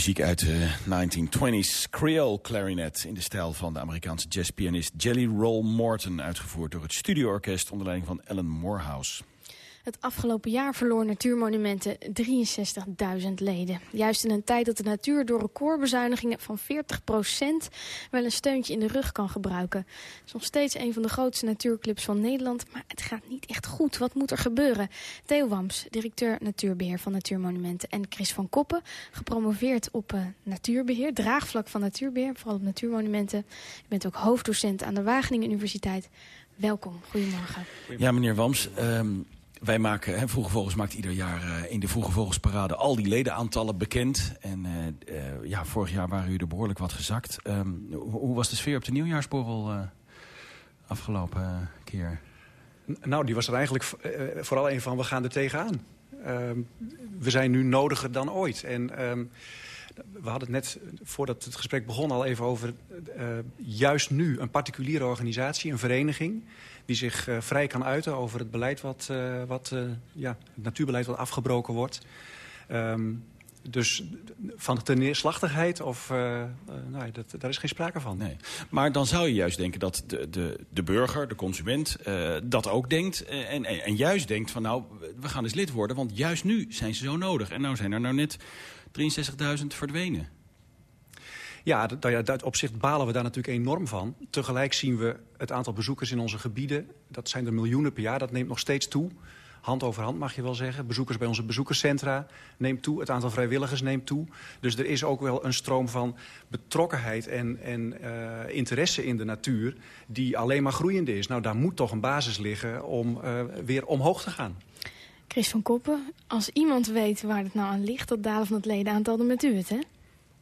Muziek uit de 1920s, Creole clarinet... in de stijl van de Amerikaanse jazzpianist Jelly Roll Morton... uitgevoerd door het studioorkest onder leiding van Ellen Morehouse. Het afgelopen jaar verloor Natuurmonumenten 63.000 leden. Juist in een tijd dat de natuur door recordbezuinigingen van 40% wel een steuntje in de rug kan gebruiken. Het is nog steeds een van de grootste natuurclubs van Nederland, maar het gaat niet echt goed. Wat moet er gebeuren? Theo Wams, directeur natuurbeheer van Natuurmonumenten en Chris van Koppen, gepromoveerd op uh, natuurbeheer, draagvlak van natuurbeheer, vooral op natuurmonumenten. Je bent ook hoofddocent aan de Wageningen Universiteit. Welkom, goedemorgen. Ja, meneer Wams. Um wij maken, hè, Vroege maakt ieder jaar uh, in de Vroege al die ledenaantallen bekend. En uh, uh, ja, vorig jaar waren u er behoorlijk wat gezakt. Um, hoe, was de sfeer op de nieuwjaarsborrel afgelopen keer? Nou, die was er eigenlijk vooral een van, we gaan er tegenaan. Ehm, we zijn nu nodiger dan ooit. En um, we hadden het net, voordat het gesprek begon, al even over... Juist nu een particuliere organisatie, een vereniging... die zich uh, vrij kan uiten over het beleid wat, uh, wat ja, het natuurbeleid wat afgebroken wordt. Um, dus van de neerslachtigheid, of, uh, nou, dat, daar is geen sprake van. Nee. Maar dan zou je juist denken dat de, de, de burger, de consument, dat ook denkt. En, en, en, juist denkt van nou, we gaan eens lid worden. Want juist nu zijn ze zo nodig. En nou zijn er nou net 63.000 verdwenen. Ja, dat, opzicht balen we daar natuurlijk enorm van. Tegelijk zien we het aantal bezoekers in onze gebieden. Dat zijn er miljoenen per jaar, dat neemt nog steeds toe hand over hand mag je wel zeggen. Bezoekers bij onze bezoekerscentra neemt toe. Het aantal vrijwilligers neemt toe. Dus er is ook wel een stroom van betrokkenheid en, en uh, interesse in de natuur... die alleen maar groeiende is. Nou, daar moet toch een basis liggen om uh, weer omhoog te gaan. Chris van Koppen, als iemand weet waar het nou aan ligt... dat dalen van het ledenaantal, dan bent u het, hè?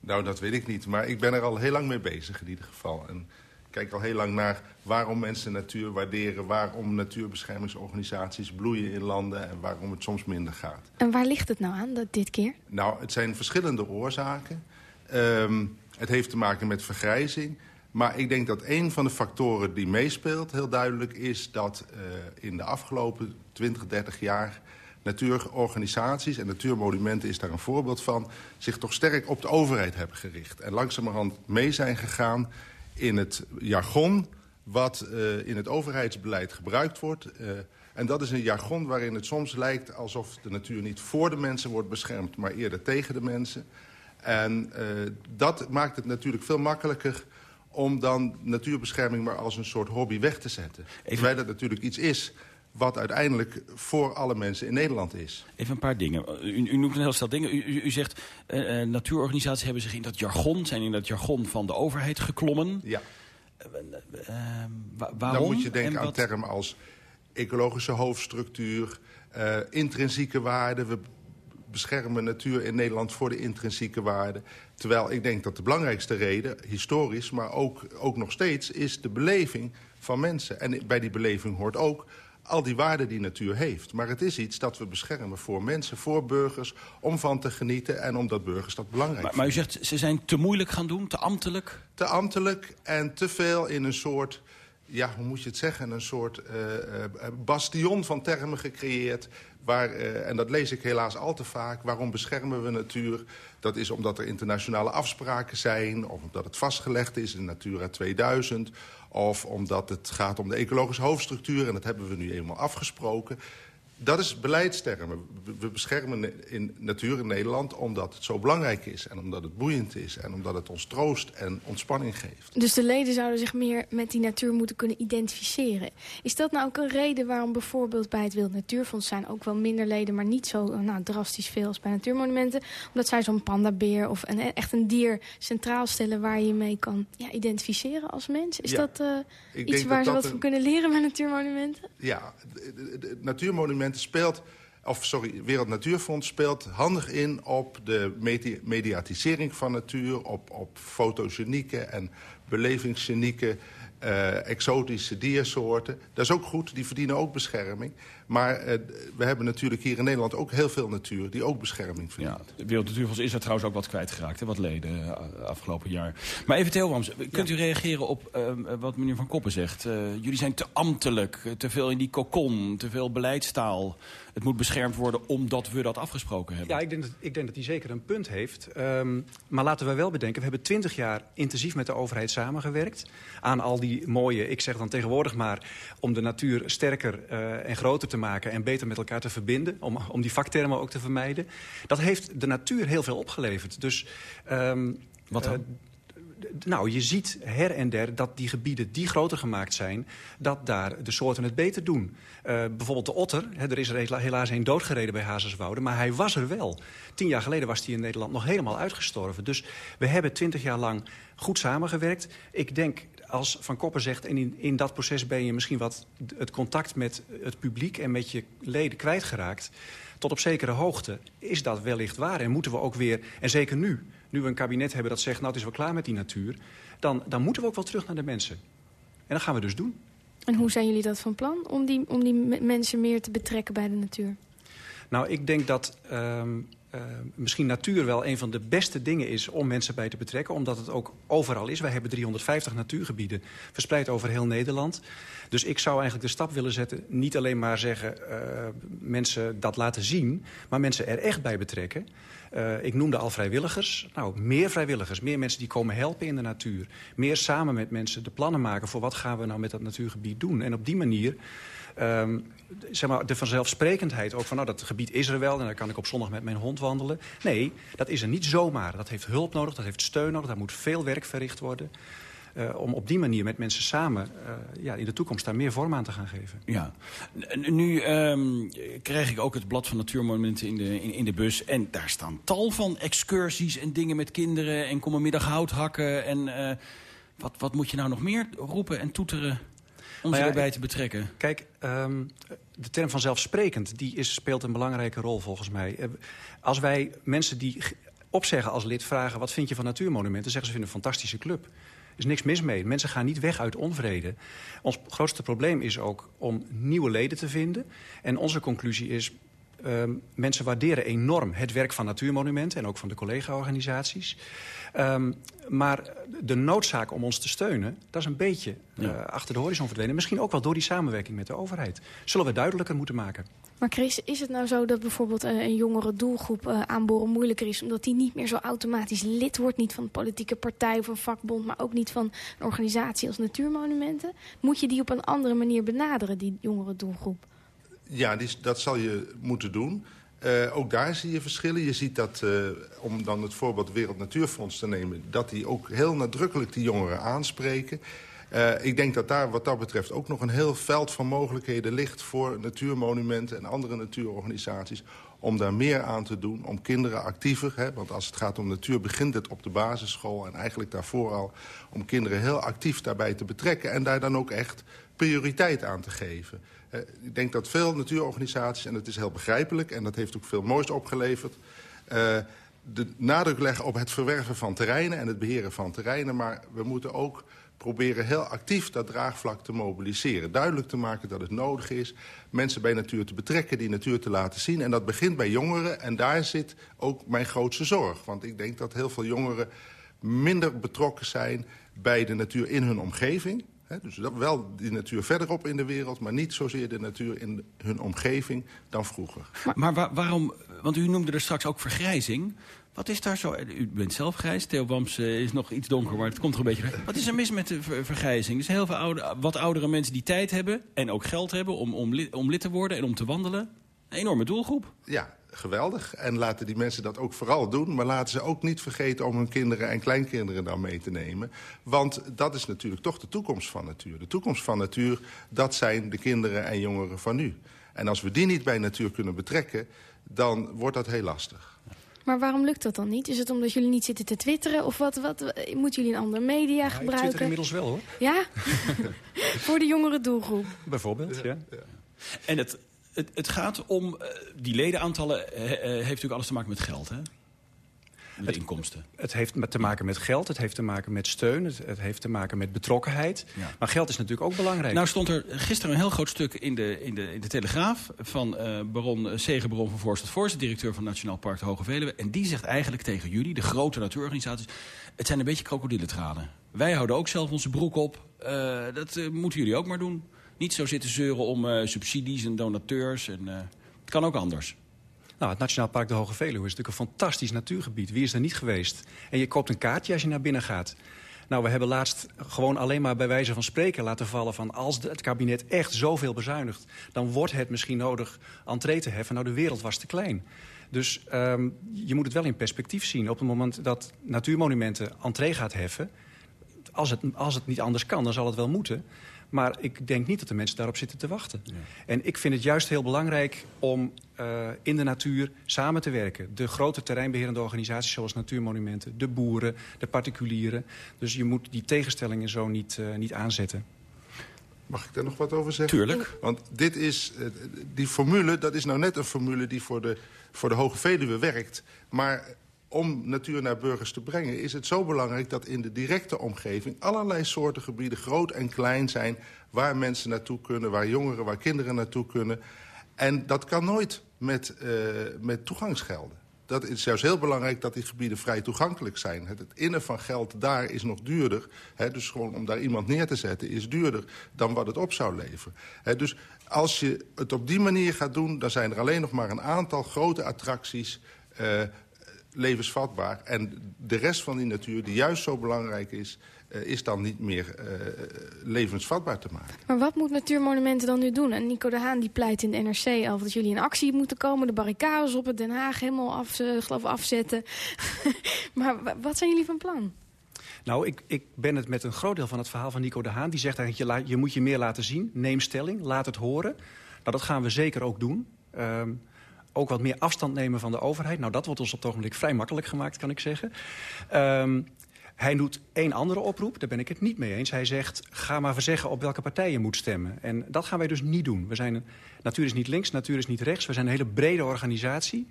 Nou, dat weet ik niet. Maar ik ben er al heel lang mee bezig in ieder geval. En kijk al heel lang naar waarom mensen natuur waarderen... waarom natuurbeschermingsorganisaties bloeien in landen... en waarom het soms minder gaat. En waar ligt het nou aan, dat dit keer? Nou, het zijn verschillende oorzaken. Um, het heeft te maken met vergrijzing. Maar ik denk dat een van de factoren die meespeelt heel duidelijk is... dat uh, in de afgelopen 20, 30 jaar natuurorganisaties... en natuurmonumenten is daar een voorbeeld van... zich toch sterk op de overheid hebben gericht. En langzamerhand mee zijn gegaan in het jargon wat uh, in het overheidsbeleid gebruikt wordt. Uh, en dat is een jargon waarin het soms lijkt alsof de natuur niet voor de mensen wordt beschermd... maar eerder tegen de mensen. En uh, dat maakt het natuurlijk veel makkelijker om dan natuurbescherming maar als een soort hobby weg te zetten. Even... Terwijl dat natuurlijk iets is wat uiteindelijk voor alle mensen in Nederland is. Even een paar dingen. U, u noemt een heel stel dingen. U, u, u zegt, uh, natuurorganisaties hebben zich in dat jargon... zijn in dat jargon van de overheid geklommen. Ja. Uh, waarom? Dan moet je denken aan termen als ecologische hoofdstructuur... Uh, intrinsieke waarden. We beschermen natuur in Nederland voor de intrinsieke waarden. Terwijl ik denk dat de belangrijkste reden, historisch... maar ook, ook nog steeds, is de beleving van mensen. En bij die beleving hoort ook al die waarden die natuur heeft. Maar het is iets dat we beschermen voor mensen, voor burgers... om van te genieten en omdat burgers dat belangrijk maar, vinden. Maar u zegt, ze zijn te moeilijk gaan doen, te ambtelijk? Te ambtelijk en te veel in een soort... ja, hoe moet je het zeggen, een soort uh, bastion van termen gecreëerd... Waar, uh, en dat lees ik helaas al te vaak. Waarom beschermen we natuur? Dat is omdat er internationale afspraken zijn... of omdat het vastgelegd is in Natura 2000... of omdat het gaat om de ecologische hoofdstructuur... en dat hebben we nu eenmaal afgesproken. Dat is beleidstermen. We beschermen in natuur in Nederland omdat het zo belangrijk is... en omdat het boeiend is en omdat het ons troost en ontspanning geeft. Dus de leden zouden zich meer met die natuur moeten kunnen identificeren. Is dat nou ook een reden waarom bijvoorbeeld bij het Wild Natuurfonds... zijn ook wel minder leden, maar niet zo nou, drastisch veel als bij natuurmonumenten? Omdat zij zo'n pandabeer of een, echt een dier centraal stellen... waar je mee kan ja, identificeren als mens? Is ja, dat uh, iets waar dat ze wat een... van kunnen leren bij natuurmonumenten? Ja, de, natuurmonumenten speelt, of sorry, Wereld Natuurfonds speelt handig in op de mediatisering van natuur, op, op fotogenieke en belevingsgenieke uh, exotische diersoorten. Dat is ook goed, die verdienen ook bescherming. Maar uh, we hebben natuurlijk hier in Nederland ook heel veel natuur... die ook bescherming verdient. Ja, de Wereld Natuurfonds is er trouwens ook wat kwijtgeraakt, hè, wat leden uh, afgelopen jaar. Maar even Theo Wams, kunt u reageren op uh, wat meneer Van Koppen zegt? jullie zijn te ambtelijk, te veel in die kokon, te veel beleidstaal. Het moet beschermd worden omdat we dat afgesproken hebben. Ja, ik denk dat, ik denk dat hij zeker een punt heeft. Um, maar laten we wel bedenken, we hebben twintig jaar intensief met de overheid samengewerkt... aan al die mooie, ik zeg dan tegenwoordig maar... om de natuur sterker en groter te maken en beter met elkaar te verbinden. Om, om die vaktermen ook te vermijden. Dat heeft de natuur heel veel opgeleverd. Dus, um, Wat dan? Uh, nou, je ziet her en der dat die gebieden die groter gemaakt zijn... dat daar de soorten het beter doen. Uh, bijvoorbeeld de otter. Hè, er is er helaas een doodgereden bij Hazerswoude. Maar hij was er wel. Tien jaar geleden was hij in Nederland nog helemaal uitgestorven. Dus we hebben twintig jaar lang goed samengewerkt. Ik denk, als Van Koppen zegt... en in, in dat proces ben je misschien wat het contact met het publiek... en met je leden kwijtgeraakt tot op zekere hoogte is dat wellicht waar. En moeten we ook weer, en zeker nu, nu we een kabinet hebben dat zegt... nou, het is wel klaar met die natuur, dan, dan moeten we ook wel terug naar de mensen. En dat gaan we dus doen. En hoe zijn jullie dat van plan om die, om die mensen meer te betrekken bij de natuur? Nou, ik denk dat um, uh, misschien natuur wel een van de beste dingen is om mensen bij te betrekken. Omdat het ook overal is. Wij hebben 350 natuurgebieden verspreid over heel Nederland. Dus ik zou eigenlijk de stap willen zetten. Niet alleen maar zeggen uh, mensen dat laten zien. Maar mensen er echt bij betrekken. Uh, ik noemde al vrijwilligers. Nou, meer vrijwilligers. Meer mensen die komen helpen in de natuur. Meer samen met mensen de plannen maken voor wat gaan we nou met dat natuurgebied doen. En op die manier um, zeg maar, de vanzelfsprekendheid ook van... nou, dat gebied is er wel en dan kan ik op zondag met mijn hond wandelen. Nee, dat is er niet zomaar. Dat heeft hulp nodig, dat heeft steun nodig, daar moet veel werk verricht worden. Uh, om op die manier met mensen samen uh, ja, in de toekomst daar meer vorm aan te gaan geven. Ja. Nu um, krijg ik ook het blad van Natuurmonumenten in de, in, de bus. En daar staan tal van excursies en dingen met kinderen. En kom een middag hout hakken. En uh, wat, wat moet je nou nog meer roepen en toeteren? Om ze ja, erbij te betrekken? Kijk, um, de term vanzelfsprekend die is, speelt een belangrijke rol volgens mij. Uh, als wij mensen die opzeggen als lid vragen... wat vind je van natuurmonumenten, zeggen ze vinden een fantastische club. Er is niks mis mee. Mensen gaan niet weg uit onvrede. Ons grootste probleem is ook om nieuwe leden te vinden. En onze conclusie is... Um, mensen waarderen enorm het werk van natuurmonumenten... en ook van de collega-organisaties. Um, maar de noodzaak om ons te steunen, dat is een beetje ja. uh, achter de horizon verdwenen. Misschien ook wel door die samenwerking met de overheid. Zullen we duidelijker moeten maken. Maar Chris, is het nou zo dat bijvoorbeeld uh, een jongere doelgroep uh, aanboren moeilijker is... omdat die niet meer zo automatisch lid wordt, niet van een politieke partij of een vakbond... maar ook niet van een organisatie als Natuurmonumenten? Moet je die op een andere manier benaderen, die jongere doelgroep? Ja, die, dat zal je moeten doen. Uh, ook daar zie je verschillen. Je ziet dat, uh, om dan het voorbeeld Wereld Natuurfonds te nemen... dat die ook heel nadrukkelijk die jongeren aanspreken. Uh, ik denk dat daar wat dat betreft ook nog een heel veld van mogelijkheden ligt... voor natuurmonumenten en andere natuurorganisaties om daar meer aan te doen, om kinderen actiever... Hè, want als het gaat om natuur begint het op de basisschool... en eigenlijk daarvoor al om kinderen heel actief daarbij te betrekken... en daar dan ook echt prioriteit aan te geven. Uh, ik denk dat veel natuurorganisaties, en dat is heel begrijpelijk... en dat heeft ook veel moois opgeleverd... Uh, de nadruk leggen op het verwerven van terreinen en het beheren van terreinen... maar we moeten ook proberen heel actief dat draagvlak te mobiliseren. Duidelijk te maken dat het nodig is mensen bij natuur te betrekken... die natuur te laten zien. En dat begint bij jongeren en daar zit ook mijn grootste zorg. Want ik denk dat heel veel jongeren minder betrokken zijn bij de natuur in hun omgeving... He, dus dat, wel die natuur verderop in de wereld... maar niet zozeer de natuur in hun omgeving dan vroeger. Maar, maar waar, waarom, want u noemde er straks ook vergrijzing... Wat is daar zo... U bent zelf grijs, Theo Wams is nog iets donker, maar het komt er een beetje... Wat is er mis met de ver vergrijzing? Er zijn heel veel oude, wat oudere mensen die tijd hebben en ook geld hebben... om, om, lid, om lid te worden en om te wandelen. Een enorme doelgroep. Ja, geweldig. En laten die mensen dat ook vooral doen. Maar laten ze ook niet vergeten om hun kinderen en kleinkinderen dan mee te nemen. Want dat is natuurlijk toch de toekomst van natuur. De toekomst van natuur, dat zijn de kinderen en jongeren van nu. En als we die niet bij natuur kunnen betrekken, dan wordt dat heel lastig. Maar waarom lukt dat dan niet? Is het omdat jullie niet zitten te twitteren? Of wat, wat moeten jullie een andere media ja, gebruiken? Ik twitter inmiddels wel, hoor. Ja? Voor de jongere doelgroep? Bijvoorbeeld, ja. ja. En het, het, het, gaat om, uh, die ledenaantallen uh, heeft natuurlijk alles te maken met geld, hè? Met inkomsten. Het heeft te maken met geld, het heeft te maken met steun... het, het heeft te maken met betrokkenheid. Ja. Maar geld is natuurlijk ook belangrijk. Nou stond er gisteren een heel groot stuk in de, in de, in de Telegraaf... van uh, baron Segenbaron van Voorst Voorst... directeur van Nationaal Park de Hoge Veluwe. En die zegt eigenlijk tegen jullie, de grote natuurorganisaties... het zijn een beetje krokodillentranen. Wij houden ook zelf onze broek op. Uh, dat uh, moeten jullie ook maar doen. Niet zo zitten zeuren om uh, subsidies en donateurs. En, het kan ook anders. Nou, het Nationaal Park de Hoge Veluwe is natuurlijk een fantastisch natuurgebied. Wie is er niet geweest? En je koopt een kaartje als je naar binnen gaat. Nou, we hebben laatst gewoon alleen maar bij wijze van spreken laten vallen... van als het kabinet echt zoveel bezuinigt... dan wordt het misschien nodig entree te heffen. Nou, de wereld was te klein. Dus um, je moet het wel in perspectief zien. Op het moment dat Natuurmonumenten entree gaat heffen... Als het, als het niet anders kan, dan zal het wel moeten... Maar ik denk niet dat de mensen daarop zitten te wachten. En ik vind het juist heel belangrijk om uh, in de natuur samen te werken. De grote terreinbeherende organisaties zoals natuurmonumenten, de boeren, de particulieren. Dus je moet die tegenstellingen zo niet, uh, niet aanzetten. Mag ik daar nog wat over zeggen? Tuurlijk. Want dit is, uh, die formule, dat is nou net een formule die voor de, voor de Hoge Veluwe werkt. Maar om natuur naar burgers te brengen... is het zo belangrijk dat in de directe omgeving... allerlei soorten gebieden, groot en klein zijn... waar mensen naartoe kunnen, waar jongeren, waar kinderen naartoe kunnen. En dat kan nooit met, uh, met toegangsgelden. Dat is juist heel belangrijk dat die gebieden vrij toegankelijk zijn. Het, innen van geld daar is nog duurder. Hè, dus gewoon om daar iemand neer te zetten is duurder dan wat het op zou leveren. Hè, dus als je het op die manier gaat doen... dan zijn er alleen nog maar een aantal grote attracties... Uh, levensvatbaar. En de rest van die natuur, die juist zo belangrijk is... Uh, is dan niet meer uh, levensvatbaar te maken. Maar wat moet Natuurmonumenten dan nu doen? En Nico de Haan die pleit in de NRC al dat jullie in actie moeten komen... de barricades op het Den Haag helemaal af, geloof afzetten. maar wat zijn jullie van plan? Nou, ik, ik ben het met een groot deel van het verhaal van Nico de Haan. Die zegt eigenlijk, je, je moet je meer laten zien. Neem stelling, laat het horen. Nou, dat gaan we zeker ook doen. Um, ook wat meer afstand nemen van de overheid. Nou, dat wordt ons op het ogenblik vrij makkelijk gemaakt, kan ik zeggen. Um, hij doet één andere oproep, daar ben ik het niet mee eens. Hij zegt, ga maar verzeggen op welke partij je moet stemmen. En dat gaan wij dus niet doen. We zijn natuur is niet links, natuur is niet rechts. We zijn een hele brede organisatie.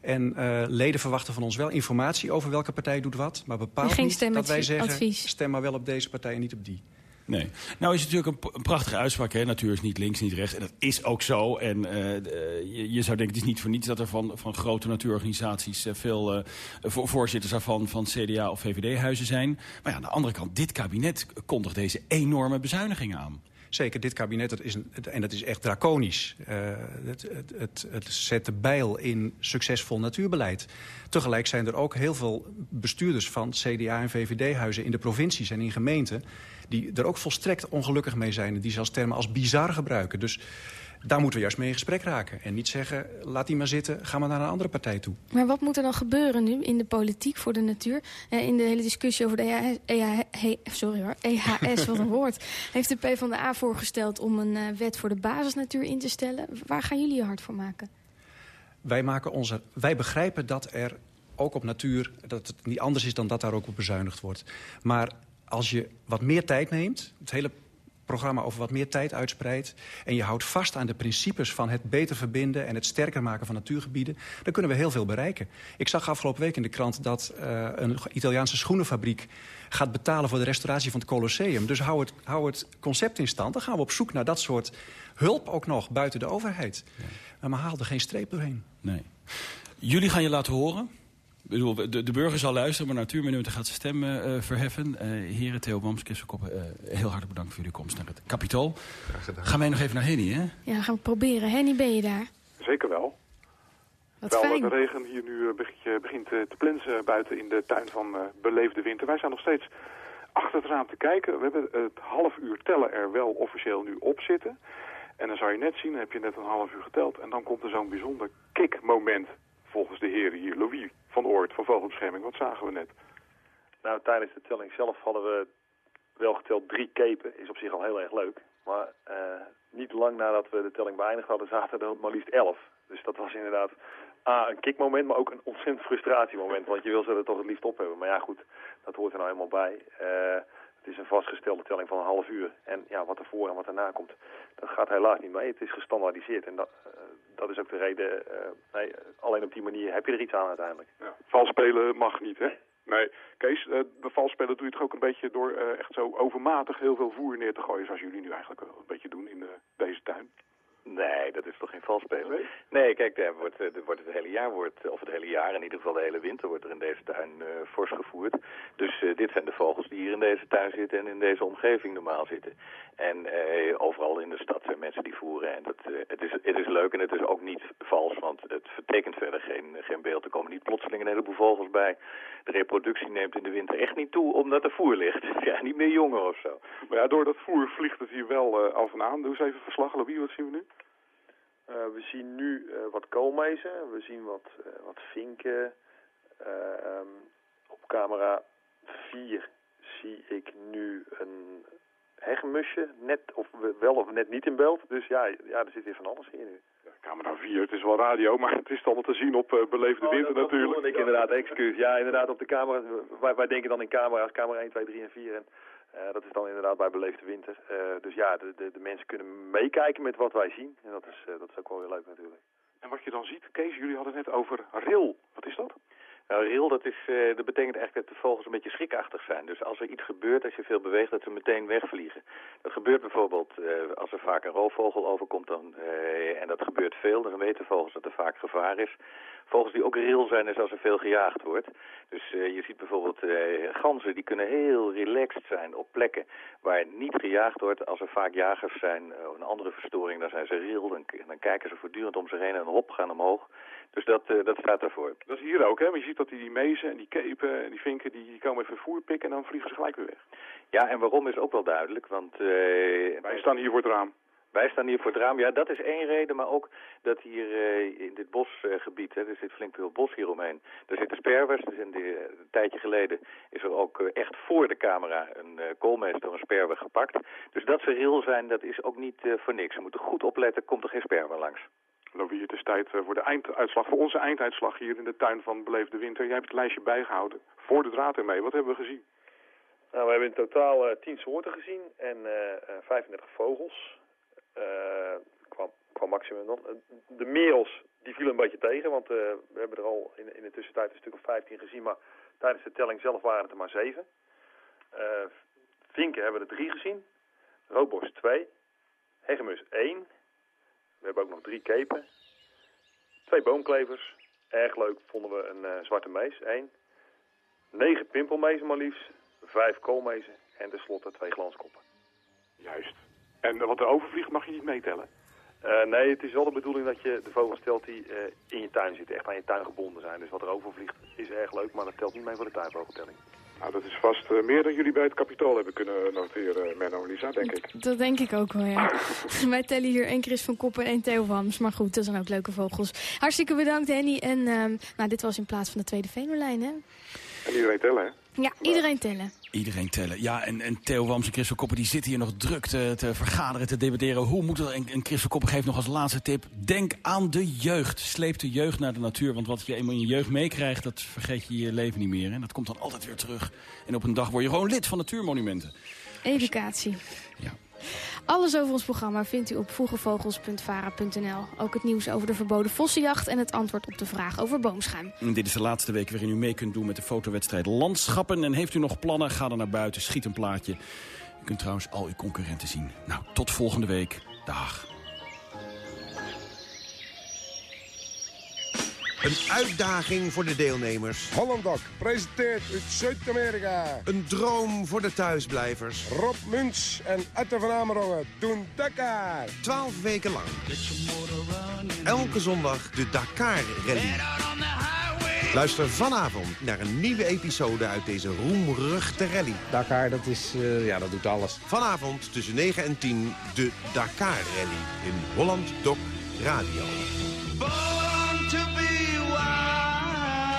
En uh, leden verwachten van ons wel informatie over welke partij doet wat. Maar bepaalt niet dat wij zeggen, advies. stem maar wel op deze partij en niet op die. Nee. Nou is het natuurlijk een, een prachtige uitspraak. Hè? Natuur is niet links, niet rechts. En dat is ook zo. En uh, je, je, zou denken, het is niet voor niets dat er van, van grote natuurorganisaties... Uh, veel uh, voor, voorzitters daarvan van CDA of VVD-huizen zijn. Maar ja, aan de andere kant, dit kabinet kondigt deze enorme bezuinigingen aan. Zeker, dit kabinet, dat is en dat is echt draconisch. Het, het, het, het zet de bijl in succesvol natuurbeleid. Tegelijk zijn er ook heel veel bestuurders van CDA en VVD-huizen... in de provincies en in gemeenten die er ook volstrekt ongelukkig mee zijn... en die zelfs termen als bizar gebruiken. Dus daar moeten we juist mee in gesprek raken. En niet zeggen, laat die maar zitten, ga maar naar een andere partij toe. Maar wat moet er dan gebeuren nu in de politiek voor de natuur? Eh, in de hele discussie over de EHS, EHS, sorry hoor, EHS, wat een woord... heeft de PvdA voorgesteld om een uh, wet voor de basisnatuur in te stellen. Waar gaan jullie je hard voor maken? Wij, maken onze, wij begrijpen dat er ook op natuur... dat het niet anders is dan dat daar ook op bezuinigd wordt. Maar als je wat meer tijd neemt... het hele programma over wat meer tijd uitspreidt... en je houdt vast aan de principes van het beter verbinden... en het sterker maken van natuurgebieden... dan kunnen we heel veel bereiken. Ik zag afgelopen week in de krant dat uh, een Italiaanse schoenenfabriek... gaat betalen voor de restauratie van het Colosseum. Dus hou het, hou het concept in stand. Dan gaan we op zoek naar dat soort hulp ook nog buiten de overheid. Ja. Maar haal er geen streep doorheen. Nee. Jullie gaan je laten horen bedoel, de, de burger zal luisteren, maar Natuurminuten gaat zijn stem uh, verheffen. Uh, heren Theo Bams, Kisselkop, uh, heel hartelijk bedankt voor jullie komst naar het kapitool. Gaan wij nog even naar Henny, hè? Ja, gaan we proberen. Henny, ben je daar? Zeker wel. Wat Terwijl fijn. de regen hier nu begint, begint te plensen buiten in de tuin van Beleefde Winter. Wij staan nog steeds achter het raam te kijken. We hebben het half uur tellen er wel officieel nu op zitten. En dan zou je net zien, heb je net een half uur geteld. En dan komt er zo'n bijzonder kickmoment volgens de heren hier. Louis van Oort van Vogelbescherming, wat zagen we net? Nou, tijdens de telling zelf hadden we wel geteld drie kepen. Is op zich al heel erg leuk. Maar uh, niet lang nadat we de telling beëindigd hadden, zaten er maar liefst elf. Dus dat was inderdaad A, een kickmoment, maar ook een ontzettend frustratiemoment. Want je wil ze er toch het liefst op hebben. Maar ja, goed, dat hoort er nou helemaal bij. Uh, het is een vastgestelde telling van een half uur. En ja, wat er voor en wat erna komt, dat gaat helaas niet mee. Het is gestandaardiseerd. En dat, uh, dat is ook de reden. Uh, nee, alleen op die manier heb je er iets aan uiteindelijk. Ja. Vals spelen mag niet, hè? Nee. Kees, uh, de vals spelen doe je toch ook een beetje door uh, echt zo overmatig heel veel voer neer te gooien... zoals jullie nu eigenlijk een beetje doen in de, deze tuin? Nee, dat is toch geen valspelen? Nee, nee kijk, er wordt, er wordt het hele jaar, wordt, of het hele jaar, in ieder geval de hele winter, wordt er in deze tuin uh, fors gevoerd. Dus uh, dit zijn de vogels die hier in deze tuin zitten en in deze omgeving normaal zitten. En uh, overal in de stad zijn mensen die voeren. En dat, het, is, het is leuk en het is ook niet vals, want het vertekent verder geen, geen beeld. Er komen niet plotseling een heleboel vogels bij. De reproductie neemt in de winter echt niet toe, omdat er voer ligt. Ja, niet meer jongen of zo. Maar ja, door dat voer vliegt het hier wel af en aan. Doe eens even verslag, Louis, wat zien we nu? Uh, we zien nu uh, wat koolmezen, we zien wat, uh, wat vinken. Um, op camera 4 zie ik nu een hegemusje, net of wel of net niet in beeld. Dus ja, ja er zit weer van alles in nu. Camera 4, het is wel radio, maar het is allemaal te zien op uh, Beleefde oh, Winter dat, natuurlijk. Dat ik inderdaad, excuus. Ja, inderdaad op de camera. Wij, wij denken dan in camera's, camera 1, 2, 3 en 4. En uh, dat is dan inderdaad bij Beleefde Winter. Uh, dus ja, de, de, de, mensen kunnen meekijken met wat wij zien. En dat is, dat is ook wel heel leuk natuurlijk. En wat je dan ziet, Kees, jullie hadden het net over ril. Wat is dat? Nou, ril, dat, is, uh, dat betekent eigenlijk dat de vogels een beetje schrikachtig zijn. Dus als er iets gebeurt, als je veel beweegt, dat ze meteen wegvliegen. Dat gebeurt bijvoorbeeld uh, als er vaak een roofvogel overkomt dan, uh, en dat gebeurt veel. Dan weten vogels dat er vaak gevaar is. Vogels die ook ril zijn is als er veel gejaagd wordt. Dus je ziet bijvoorbeeld ganzen, die kunnen heel relaxed zijn op plekken waar niet gejaagd wordt. Als er vaak jagers zijn, een andere verstoring, dan zijn ze ril. Dan, dan kijken ze voortdurend om zich heen en hop gaan omhoog. Dus dat, dat staat daarvoor. Dat is hier ook, hè? Want je ziet dat die, die mezen en die kepen en die vinken, die, die komen even voer pikken en dan vliegen ze gelijk weer weg. Ja, en waarom is ook wel duidelijk, want... Wij staan hier voor het raam. Wij staan hier voor het raam. Ja, dat is één reden, maar ook dat hier uh, in dit bosgebied, uh, er zit flink veel bos hieromheen, er zitten sperwers. Dus in die, een tijdje geleden is er ook uh, echt voor de camera een koolmees door een sperwer gepakt. Dus dat ze ril zijn, dat is ook niet voor niks. Ze moeten goed opletten, komt er geen sperwer langs. Louis, het is tijd voor de einduitslag, voor onze einduitslag hier in de tuin van Beleefde Winter. Jij hebt het lijstje bijgehouden. Voor de draad ermee, wat hebben we gezien? Nou, we hebben in totaal uh, 10 soorten gezien en uh, 35 vogels. Qua, qua maximum. De merels, die vielen een beetje tegen, want we hebben er al in, in de tussentijd een stuk of 15 gezien, maar tijdens de telling zelf waren het er maar 7. vinken hebben we er 3 gezien, roodborst 2, hegemus 1, we hebben ook nog drie kepen. Twee boomklevers. Erg leuk vonden we een uh, zwarte mees, één. Negen pimpelmezen maar liefst. Vijf koolmezen. En tenslotte twee glanskoppen. Juist. En wat er overvliegt mag je niet meetellen? Uh, nee, het is wel de bedoeling dat je de vogels telt die uh, in je tuin zitten. Echt aan je tuin gebonden zijn. Dus wat er overvliegt is erg leuk, maar dat telt niet mee voor de tuinvogeltelling. Nou, dat is vast uh, meer dan jullie bij het kapitool hebben kunnen noteren, Menno Lisa, denk ik. Dat denk ik ook wel, ja. Wij tellen hier één Chris van Koppen en één Theo Wams. Maar goed, dat zijn ook leuke vogels. Hartstikke bedankt, Henny. En uh, nou, dit was in plaats van de tweede Venolijn, hè? En iedereen tellen, hè? Ja, iedereen tellen. Iedereen tellen. Ja, en, en Theo Wams en Chris van Koppen die zitten hier nog druk te, te vergaderen, te debatteren. Hoe moet er? En, en Chris van Koppen geeft nog als laatste tip. Denk aan de jeugd. Sleep de jeugd naar de natuur. Want wat je eenmaal in je jeugd meekrijgt, dat vergeet je je leven niet meer. En dat komt dan altijd weer terug. En op een dag word je gewoon lid van Natuurmonumenten. Educatie. Ja. Alles over ons programma vindt u op vroegevogels.vara.nl. Ook het nieuws over de verboden vossenjacht en het antwoord op de vraag over boomschuim. Dit is de laatste week waarin u mee kunt doen met de fotowedstrijd Landschappen. En heeft u nog plannen, ga dan naar buiten, schiet een plaatje. U kunt trouwens al uw concurrenten zien. Nou, tot volgende week. Dag. Een uitdaging voor de deelnemers. Hollandok presenteert uit Zuid-Amerika. Een droom voor de thuisblijvers. Rob Muns en Atte van Amerongen doen Dakar. Twaalf weken lang. Elke zondag de Dakar Rally. Luister vanavond naar een nieuwe episode uit deze roemruchte rally. Dakar, dat, is, uh, ja, dat doet alles. Vanavond tussen 9 en 10 de Dakar Rally in Holland Doc Radio.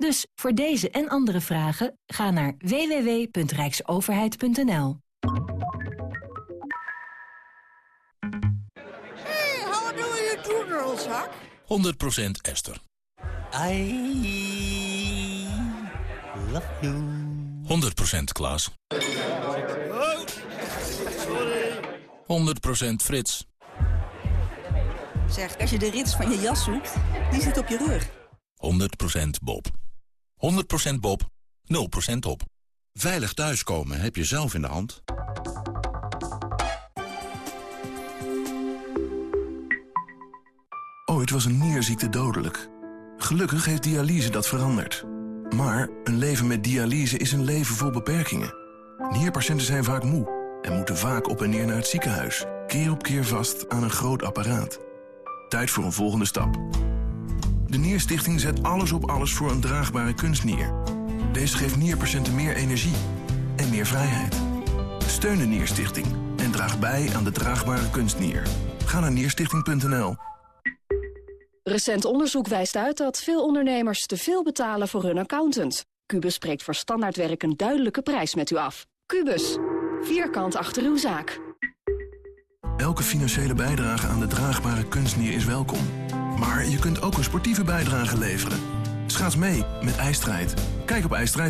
Dus voor deze en andere vragen ga naar www.rijksoverheid.nl. Hey, how do you do, girls, huh? 100% Esther. I love you. 100% Klaas. Oh, sorry. 100% Frits. Zeg, als je de rits van je jas zoekt, die zit op je rug. 100% Bob. 100% Bob, 0% op. Veilig thuiskomen heb je zelf in de hand. Ooit was een nierziekte dodelijk. Gelukkig heeft dialyse dat veranderd. Maar een leven met dialyse is een leven vol beperkingen. Nierpatiënten zijn vaak moe en moeten vaak op en neer naar het ziekenhuis. keer op keer vast aan een groot apparaat. Tijd voor een volgende stap. De Nierstichting zet alles op alles voor een draagbare kunstnier. Deze geeft nierpatiënten meer energie en meer vrijheid. Steun de Nierstichting en draag bij aan de draagbare kunstnier. Ga naar nierstichting.nl. Recent onderzoek wijst uit dat veel ondernemers te veel betalen voor hun accountant. Cubus spreekt voor standaardwerk een duidelijke prijs met u af. Cubus, vierkant achter uw zaak. Elke financiële bijdrage aan de draagbare kunstnier is welkom. Maar je kunt ook een sportieve bijdrage leveren. Schaats mee met IJstrijd. Kijk op ijstrijd.nl.